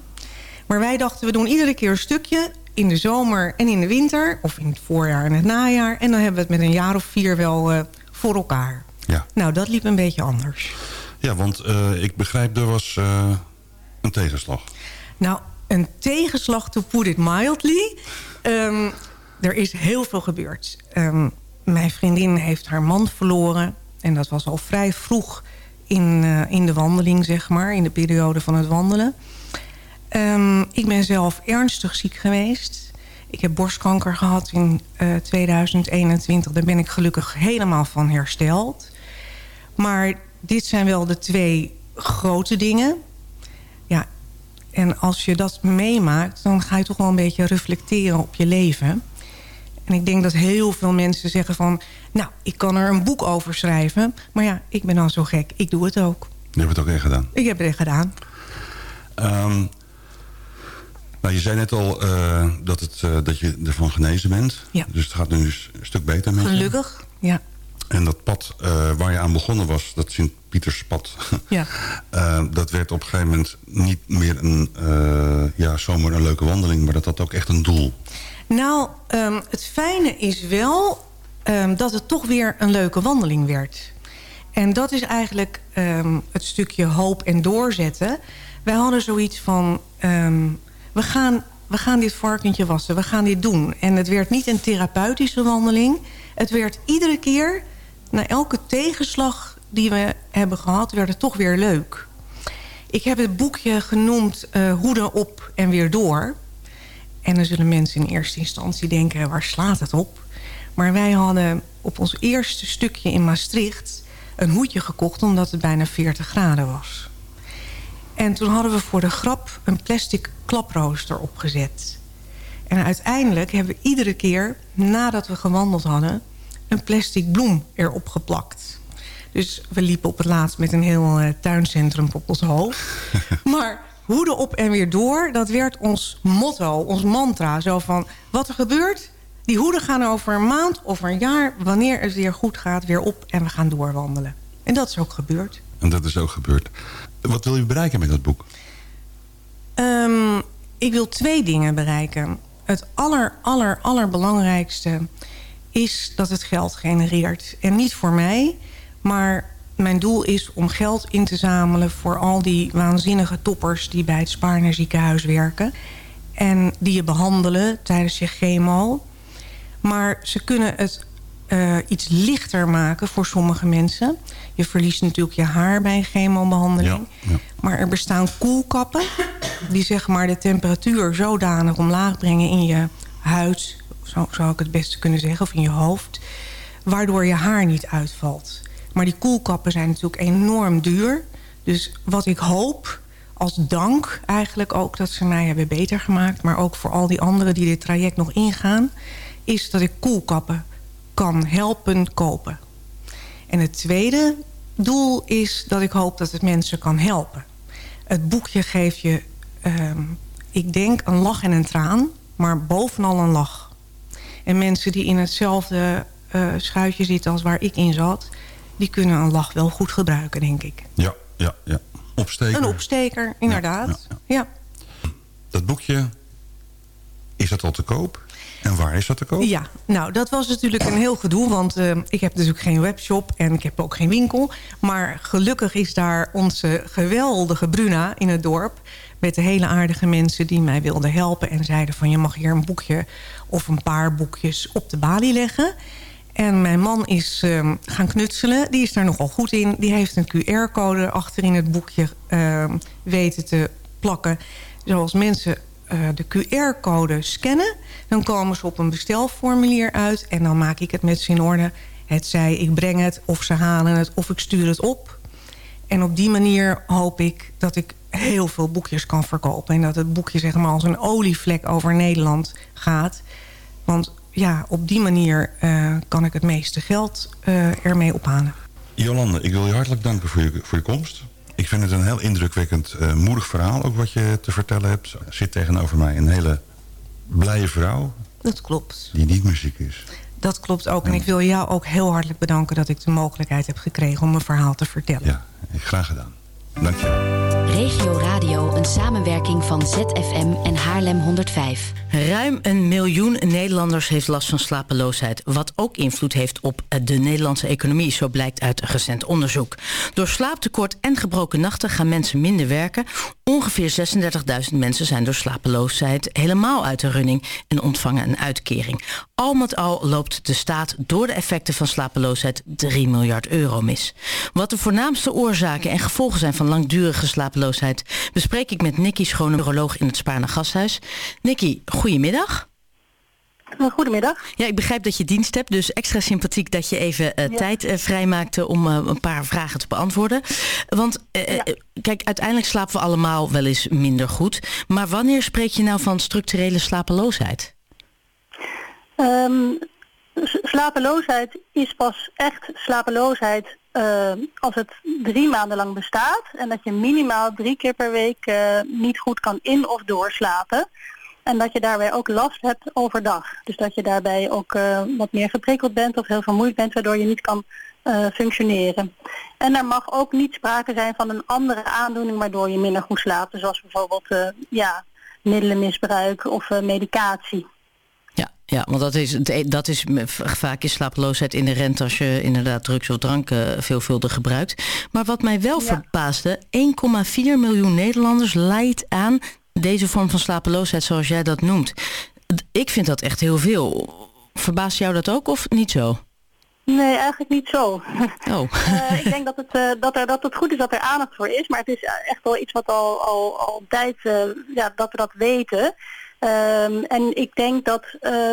Maar wij dachten, we doen iedere keer een stukje in de zomer en in de winter. Of in het voorjaar en het najaar. En dan hebben we het met een jaar of vier wel eh, voor elkaar. Ja. Nou, dat liep een beetje anders. Ja, want eh, ik begrijp, er was eh, een tegenslag. Nou, een tegenslag, to put it mildly. Ehm, er is heel veel gebeurd. Ehm, mijn vriendin heeft haar man verloren. En dat was al vrij vroeg in, in de wandeling, zeg maar. In de periode van het wandelen. Ehm, ik ben zelf ernstig ziek geweest. Ik heb borstkanker gehad in eh, 2021. Daar ben ik gelukkig helemaal van hersteld. Maar dit zijn wel de twee grote dingen. Ja, en als je dat meemaakt, dan ga je toch wel een beetje reflecteren op je leven. En ik denk dat heel veel mensen zeggen van... nou, ik kan er een boek over schrijven. Maar ja, ik ben al zo gek. Ik doe het ook. Je hebt het ook echt gedaan. Ik heb het echt gedaan. Ehm, nou, je zei net al eh, dat, het, eh, dat je ervan genezen bent. Ja. Dus het gaat nu een stuk beter met je. Gelukkig, ja. En dat pad eh, waar je aan begonnen was, dat Sint-Pieterspad... ja. dat werd op een gegeven moment niet meer een, ja, zomaar een leuke wandeling... maar dat had ook echt een doel. Nou, ehm, het fijne is wel ehm, dat het toch weer een leuke wandeling werd. En dat is eigenlijk ehm, het stukje hoop en doorzetten. Wij hadden zoiets van, we, gaan, we gaan dit varkentje wassen, we gaan dit doen. En het werd niet een therapeutische wandeling. Het werd iedere keer, na elke tegenslag die we hebben gehad, werd het toch weer leuk. Ik heb het boekje genoemd uh, Hoeden op en weer door. En dan zullen mensen in eerste instantie denken, waar slaat het op? Maar wij hadden op ons eerste stukje in Maastricht een hoedje gekocht... omdat het bijna 40 graden was. En toen hadden we voor de grap een plastic klaprooster opgezet. En uiteindelijk hebben we iedere keer, nadat we gewandeld hadden... een plastic bloem erop geplakt. Dus we liepen op het laatst met een heel uh, tuincentrum op ons hoofd. maar hoeden op en weer door, dat werd ons motto, ons mantra. Zo van, wat er gebeurt, die hoeden gaan over een maand of een jaar... wanneer het weer goed gaat, weer op en we gaan doorwandelen. En dat is ook gebeurd. En dat is ook gebeurd. Wat wil je bereiken met dat boek? Um, ik wil twee dingen bereiken. Het aller, aller, allerbelangrijkste is dat het geld genereert. En niet voor mij, maar mijn doel is om geld in te zamelen... voor al die waanzinnige toppers die bij het Spaarne ziekenhuis werken... en die je behandelen tijdens je chemo. Maar ze kunnen het uh, iets lichter maken voor sommige mensen. Je verliest natuurlijk je haar bij een chemobehandeling. Ja, ja. Maar er bestaan koelkappen... die zeg maar de temperatuur zodanig omlaag brengen in je huid... Zo zou ik het beste kunnen zeggen, of in je hoofd... waardoor je haar niet uitvalt. Maar die koelkappen zijn natuurlijk enorm duur. Dus wat ik hoop, als dank eigenlijk ook dat ze mij hebben beter gemaakt... maar ook voor al die anderen die dit traject nog ingaan... is dat ik koelkappen kan helpen kopen. En het tweede doel is dat ik hoop dat het mensen kan helpen. Het boekje geeft je, um, ik denk, een lach en een traan... maar bovenal een lach. En mensen die in hetzelfde uh, schuitje zitten als waar ik in zat... die kunnen een lach wel goed gebruiken, denk ik. Ja, ja, ja. Opsteker. Een opsteker, inderdaad. Ja, ja, ja. Dat boekje, is dat al te koop? En waar is dat te koop? Ja, nou, dat was natuurlijk een heel gedoe. Want uh, ik heb natuurlijk geen webshop en ik heb ook geen winkel. Maar gelukkig is daar onze geweldige Bruna in het dorp... met de hele aardige mensen die mij wilden helpen... en zeiden van je mag hier een boekje of een paar boekjes op de balie leggen... En mijn man is uh, gaan knutselen. Die is daar nogal goed in. Die heeft een QR-code achter in het boekje uh, weten te plakken. Zoals mensen uh, de QR-code scannen... dan komen ze op een bestelformulier uit... en dan maak ik het met ze in orde. Het zij ik breng het, of ze halen het, of ik stuur het op. En op die manier hoop ik dat ik heel veel boekjes kan verkopen. En dat het boekje zeg maar als een olievlek over Nederland gaat. Want ja, op die manier uh, kan ik het meeste geld uh, ermee ophalen. Jolande, ik wil je hartelijk danken voor je, voor je komst. Ik vind het een heel indrukwekkend, uh, moedig verhaal ook wat je te vertellen hebt. Er zit tegenover mij een hele blije vrouw. Dat klopt. Die niet muziek is. Dat klopt ook. En ik wil jou ook heel hartelijk bedanken dat ik de mogelijkheid heb gekregen om mijn verhaal te vertellen. Ja, graag gedaan. Dank je. Regio Radio, een samenwerking van ZFM en Haarlem 105. Ruim een miljoen Nederlanders heeft last van slapeloosheid... wat ook invloed heeft op de Nederlandse economie... zo blijkt uit recent onderzoek. Door slaaptekort en gebroken nachten gaan mensen minder werken. Ongeveer 36.000 mensen zijn door slapeloosheid helemaal uit de running... en ontvangen een uitkering. Al met al loopt de staat door de effecten van slapeloosheid 3 miljard euro mis. Wat de voornaamste oorzaken en gevolgen zijn van langdurige slapeloosheid... bespreek ik met Nicky Schone, neuroloog in het Spaarne Gasthuis. Nicky, goedemiddag. Goedemiddag. Ja, ik begrijp dat je dienst hebt, dus extra sympathiek dat je even uh, ja. tijd uh, vrijmaakte om uh, een paar vragen te beantwoorden. Want ja. kijk, uiteindelijk slapen we allemaal wel eens minder goed. Maar wanneer spreek je nou van structurele slapeloosheid? Um, slapeloosheid is pas echt slapeloosheid uh, als het drie maanden lang bestaat en dat je minimaal drie keer per week uh, niet goed kan in- of doorslapen. En dat je daarbij ook last hebt overdag. Dus dat je daarbij ook uh, wat meer geprikkeld bent of heel vermoeid bent, waardoor je niet kan functioneren. En er mag ook niet sprake zijn van een andere aandoening waardoor je minder goed slaapt. Zoals bijvoorbeeld ja, middelenmisbruik of medicatie. Ja, want dat is, dat is vaak is slapeloosheid inherent als je inderdaad drugs of drank uh, veelvuldig gebruikt. Maar wat mij wel ja. verbaasde, 1,4 miljoen Nederlanders lijdt aan deze vorm van slapeloosheid zoals jij dat noemt. Ik vind dat echt heel veel. Verbaast jou dat ook of niet zo? Nee, eigenlijk niet zo. Oh. Uh, ik denk dat het, uh, dat, er, dat het goed is dat er aandacht voor is, maar het is echt wel iets wat al, al, al tijd, uh, ja, dat we dat weten. Um, en ik denk dat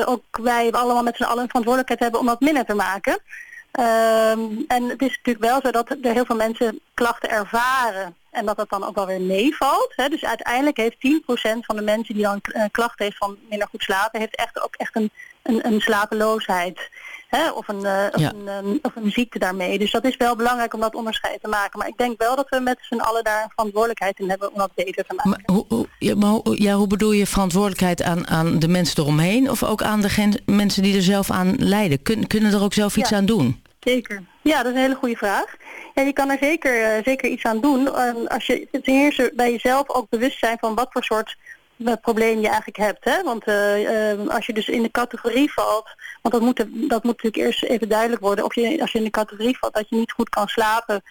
ook wij allemaal met z'n allen een verantwoordelijkheid hebben om dat minder te maken. Um, en het is natuurlijk wel zo dat er heel veel mensen klachten ervaren en dat dat dan ook wel weer meevalt. Dus uiteindelijk heeft 10% van de mensen die dan klachten heeft van minder goed slapen, heeft echt ook echt een, een, een slapeloosheid. Hè, of, een, uh, of, een, um, of een ziekte daarmee. Dus dat is wel belangrijk om dat onderscheid te maken. Maar ik denk wel dat we met z'n allen daar een verantwoordelijkheid in hebben om dat beter te maken. Maar, hoe, hoe, ja, maar hoe, ja, hoe bedoel je verantwoordelijkheid aan, aan de mensen eromheen of ook aan de mensen die er zelf aan lijden? Kun, kunnen er ook zelf iets ja, aan doen? Zeker. Ja, dat is een hele goede vraag. Ja, je kan er zeker, uh, zeker iets aan doen. Uh, als je ten eerste bij jezelf ook bewust zijn van wat voor soort probleem je eigenlijk hebt. Hè? Want uh, als je dus in de categorie valt, want dat moet, dat moet natuurlijk eerst even duidelijk worden, of je als je in de categorie valt dat je niet goed kan slapen,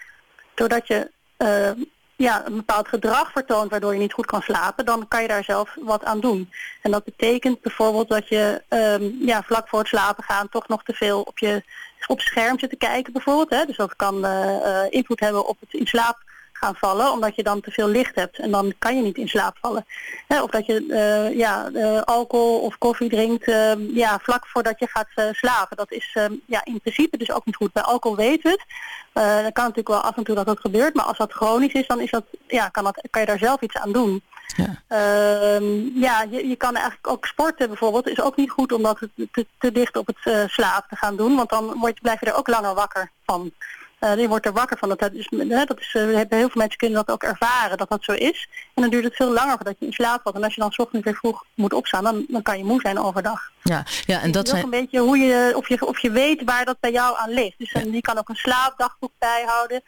doordat je uh, ja, een bepaald gedrag vertoont waardoor je niet goed kan slapen, dan kan je daar zelf wat aan doen. En dat betekent bijvoorbeeld dat je um, ja, vlak voor het slapen gaan toch nog te veel op je op scherm zit te kijken bijvoorbeeld. Hè? Dus dat kan invloed hebben op het in slaap gaan vallen, omdat je dan te veel licht hebt. En dan kan je niet in slaap vallen. Of dat je uh, ja, uh, alcohol of koffie drinkt uh, ja, vlak voordat je gaat slapen. Dat is ja, in principe dus ook niet goed. Bij alcohol weten we het. dan kan natuurlijk wel af en toe dat dat gebeurt. Maar als dat chronisch is, dan is dat, ja, kan, dat, kan je daar zelf iets aan doen. Ja, ehm, ja je, je kan eigenlijk ook sporten bijvoorbeeld. is ook niet goed om dat te, te dicht op het slaap te gaan doen. Want dan word, blijf je er ook langer wakker van. Uh, je wordt er wakker van. Dat, is, dat is, hebben heel veel mensen kunnen dat ook ervaren, dat dat zo is. En dan duurt het veel langer voordat je in slaap valt. En als je dan s ochtends weer vroeg moet opstaan, dan, dan kan je moe zijn overdag. Ja, ja en dat zijn... een beetje hoe je, of je, of je weet waar dat bij jou aan ligt. Dus ja. je kan ook een slaapdagboek bijhouden.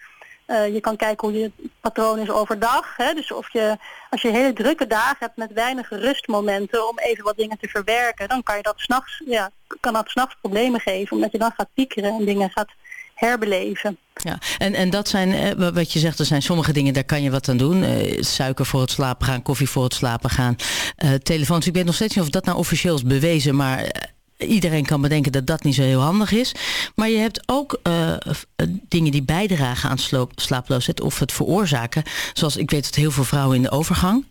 Uh, je kan kijken hoe je patroon is overdag. Hè? Dus of je, als je hele drukke dagen hebt met weinig rustmomenten om even wat dingen te verwerken, dan kan je dat s'nachts, ja, kan dat s'nachts problemen geven. Omdat je dan gaat piekeren en dingen gaat herbeleven. Ja, en, en dat zijn, wat je zegt, er zijn sommige dingen, daar kan je wat aan doen. Uh, suiker voor het slapen gaan, koffie voor het slapen gaan, uh, telefoons. Ik weet nog steeds niet of dat nou officieel is bewezen, maar iedereen kan bedenken dat dat niet zo heel handig is. Maar je hebt ook dingen die bijdragen aan slaaploosheid of het veroorzaken. Zoals ik weet dat heel veel vrouwen in de overgang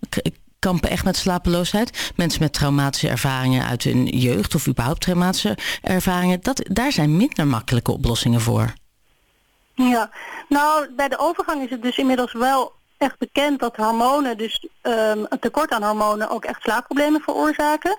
kampen echt met slapeloosheid. Mensen met traumatische ervaringen uit hun jeugd of überhaupt traumatische ervaringen. Dat, daar zijn minder makkelijke oplossingen voor. Ja, nou bij de overgang is het dus inmiddels wel echt bekend dat hormonen, dus um, een tekort aan hormonen ook echt slaapproblemen veroorzaken.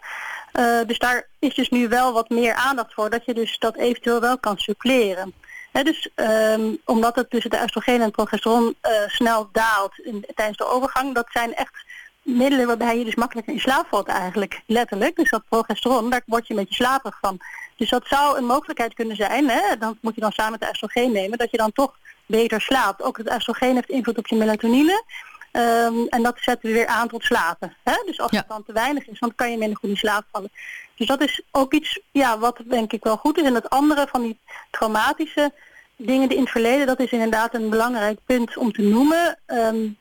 Uh, dus daar is dus nu wel wat meer aandacht voor, dat je dus dat eventueel wel kan suppleren. Dus um, omdat het tussen de oestrogeen en progesteron uh, snel daalt tijdens de overgang, dat zijn echt middelen waarbij je dus makkelijker in slaap valt eigenlijk, letterlijk. Dus dat progesteron, daar word je een beetje slaperig van. Dus dat zou een mogelijkheid kunnen zijn, hè? dan moet je dan samen met de oestrogeen nemen, dat je dan toch beter slaapt. Ook het oestrogeen heeft invloed op je melatonine. Um, en dat zetten we weer aan tot slapen. Hè? Dus als ja. het dan te weinig is, dan kan je minder goed in slaap vallen. Dus dat is ook iets ja, wat denk ik wel goed is. En het andere van die traumatische dingen in het verleden, dat is inderdaad een belangrijk punt om te noemen. Um,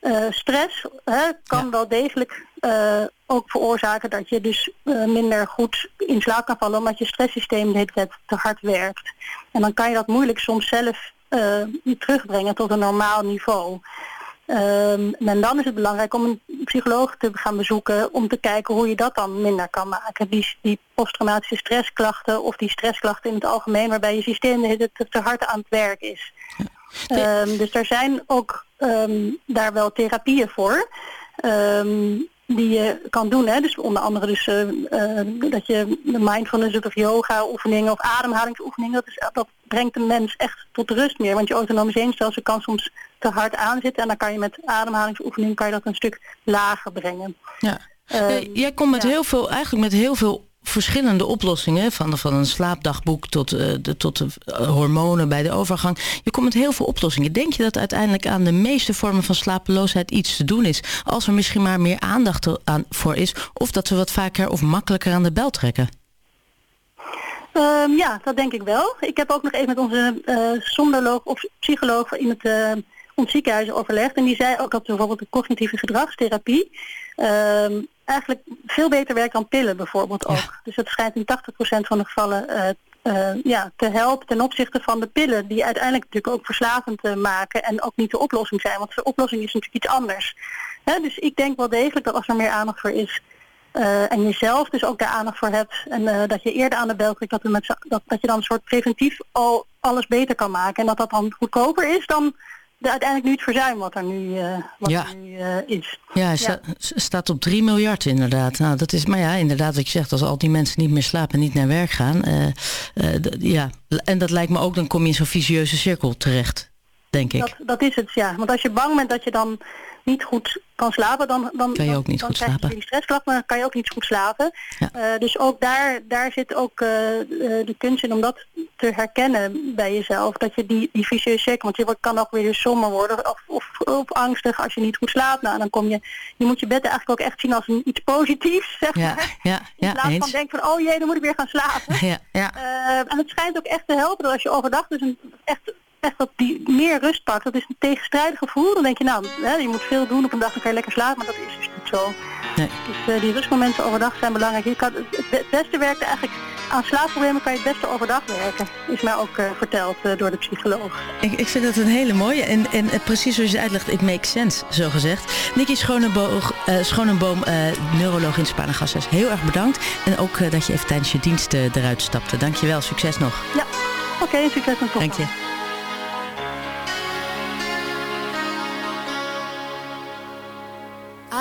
uh, stress hè, kan ja. wel degelijk uh, ook veroorzaken dat je dus uh, minder goed in slaap kan vallen, omdat je stresssysteem de hele tijd te hard werkt. En dan kan je dat moeilijk soms zelf terugbrengen tot een normaal niveau. Um, en dan is het belangrijk om een psycholoog te gaan bezoeken om te kijken hoe je dat dan minder kan maken. Die, die posttraumatische stressklachten of die stressklachten in het algemeen waarbij je systeem te, te hard aan het werk is. Um, dus er zijn ook um, daar wel therapieën voor. Um, die je kan doen. Hè? Dus onder andere dus, uh, uh, dat je de mindfulness doet of yoga oefeningen of ademhalingsoefeningen. Dat, is, dat brengt de mens echt tot rust meer. Want je autonome zenuwstelsel kan soms te hard aanzitten. En dan kan je met ademhalingsoefeningen kan je dat een stuk lager brengen. Ja. Uh, jij komt met ja. heel veel, eigenlijk met heel veel verschillende oplossingen. Van, van een slaapdagboek tot, uh, de, tot de uh, hormonen bij de overgang. Je komt met heel veel oplossingen. Denk je dat uiteindelijk aan de meeste vormen van slapeloosheid iets te doen is? Als er misschien maar meer aandacht aan, voor is. Of dat we wat vaker of makkelijker aan de bel trekken? Um, ja, dat denk ik wel. Ik heb ook nog even met onze uh, sondoloog of psycholoog in het, uh, ons ziekenhuis overlegd. En die zei ook dat bijvoorbeeld de cognitieve gedragstherapie... Um, eigenlijk veel beter werkt dan pillen bijvoorbeeld ook. Ja. Dus het schijnt in 80% van de gevallen uh, ja, te helpen ten opzichte van de pillen... die uiteindelijk natuurlijk ook verslavend uh, maken en ook niet de oplossing zijn. Want de oplossing is natuurlijk iets anders. Hè? Dus ik denk wel degelijk dat als er meer aandacht voor is... Uh, en jezelf dus ook daar aandacht voor hebt... en dat je eerder aan de bel klikt, dat, dat, dat je dan een soort preventief al alles beter kan maken... en dat dat dan goedkoper is dan de uiteindelijk nu het verzuim wat er nu, uh, wat ja. er nu uh, is. Ja, sta, staat op 3 miljard inderdaad. Nou, dat is, maar ja, inderdaad wat je zegt, als al die mensen niet meer slapen en niet naar werk gaan. Uh, ja, en dat lijkt me ook, dan kom je in zo'n vicieuze cirkel terecht, denk ik. Dat, dat is het, ja. Want als je bang bent dat je dan niet goed kan slapen, dan, dan, kan je ook niet dan, goed dan slapen. Je die maar dan kan je ook niet goed slapen. Ja. Uh, dus ook daar, daar zit ook uh, de kunst in om dat te herkennen bij jezelf. Dat je die, die vicieuze cirkel, want je wordt, kan ook weer somber worden of, of, of, angstig als je niet goed slaapt. Nou, dan kom je, je moet je bed eigenlijk ook echt zien als een, iets positiefs, zeg ja, maar. Ja, ja, In plaats eens. van denken van, oh jee, dan moet ik weer gaan slapen. Ja, ja. Uh, en het schijnt ook echt te helpen dat als je overdag dus een, echt echt dat die meer rust pakt. Dat is een tegenstrijdig gevoel. Dan denk je, nou, hè, je moet veel doen op een dag, dan kan je lekker slapen. Maar dat is dus niet zo. Nee. Dus uh, die rustmomenten overdag zijn belangrijk. Je kan, het beste werkt eigenlijk, aan slaapproblemen kan je het beste overdag werken. Is mij ook uh, verteld uh, door de psycholoog. Ik, ik vind dat een hele mooie. En, en precies zoals je het uitlegt, it makes sense, zo gezegd. Nicky Schonenboom, Schonenboom neuroloog in Spanengasses. Heel erg bedankt. En ook dat je even tijdens je dienst eruit stapte. Dankjewel, succes nog. Ja, oké, okay, succes nog. Dank je.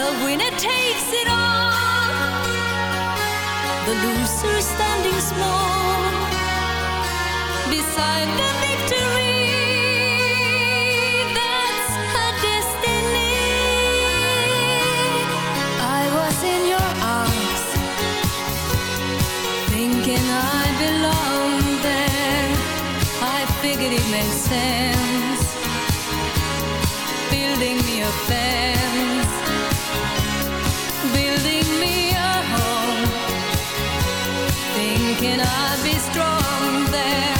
The winner takes it all. The loser standing small beside the victory. That's her destiny. I was in your arms, thinking I belonged there. I figured it made sense building me a fence, thinking I'd be strong there,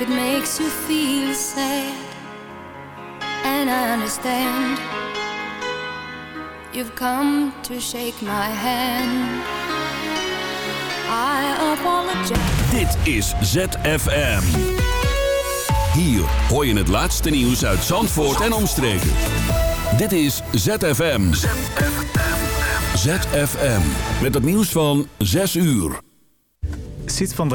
If it makes you feel sad, and I understand. You've come to shake my hand. I apologize. Dit is ZFM. Hier hoor je het laatste nieuws uit Zandvoort en omstreken. Dit is ZFM. ZFM. Met het nieuws van 6 uur. zit van de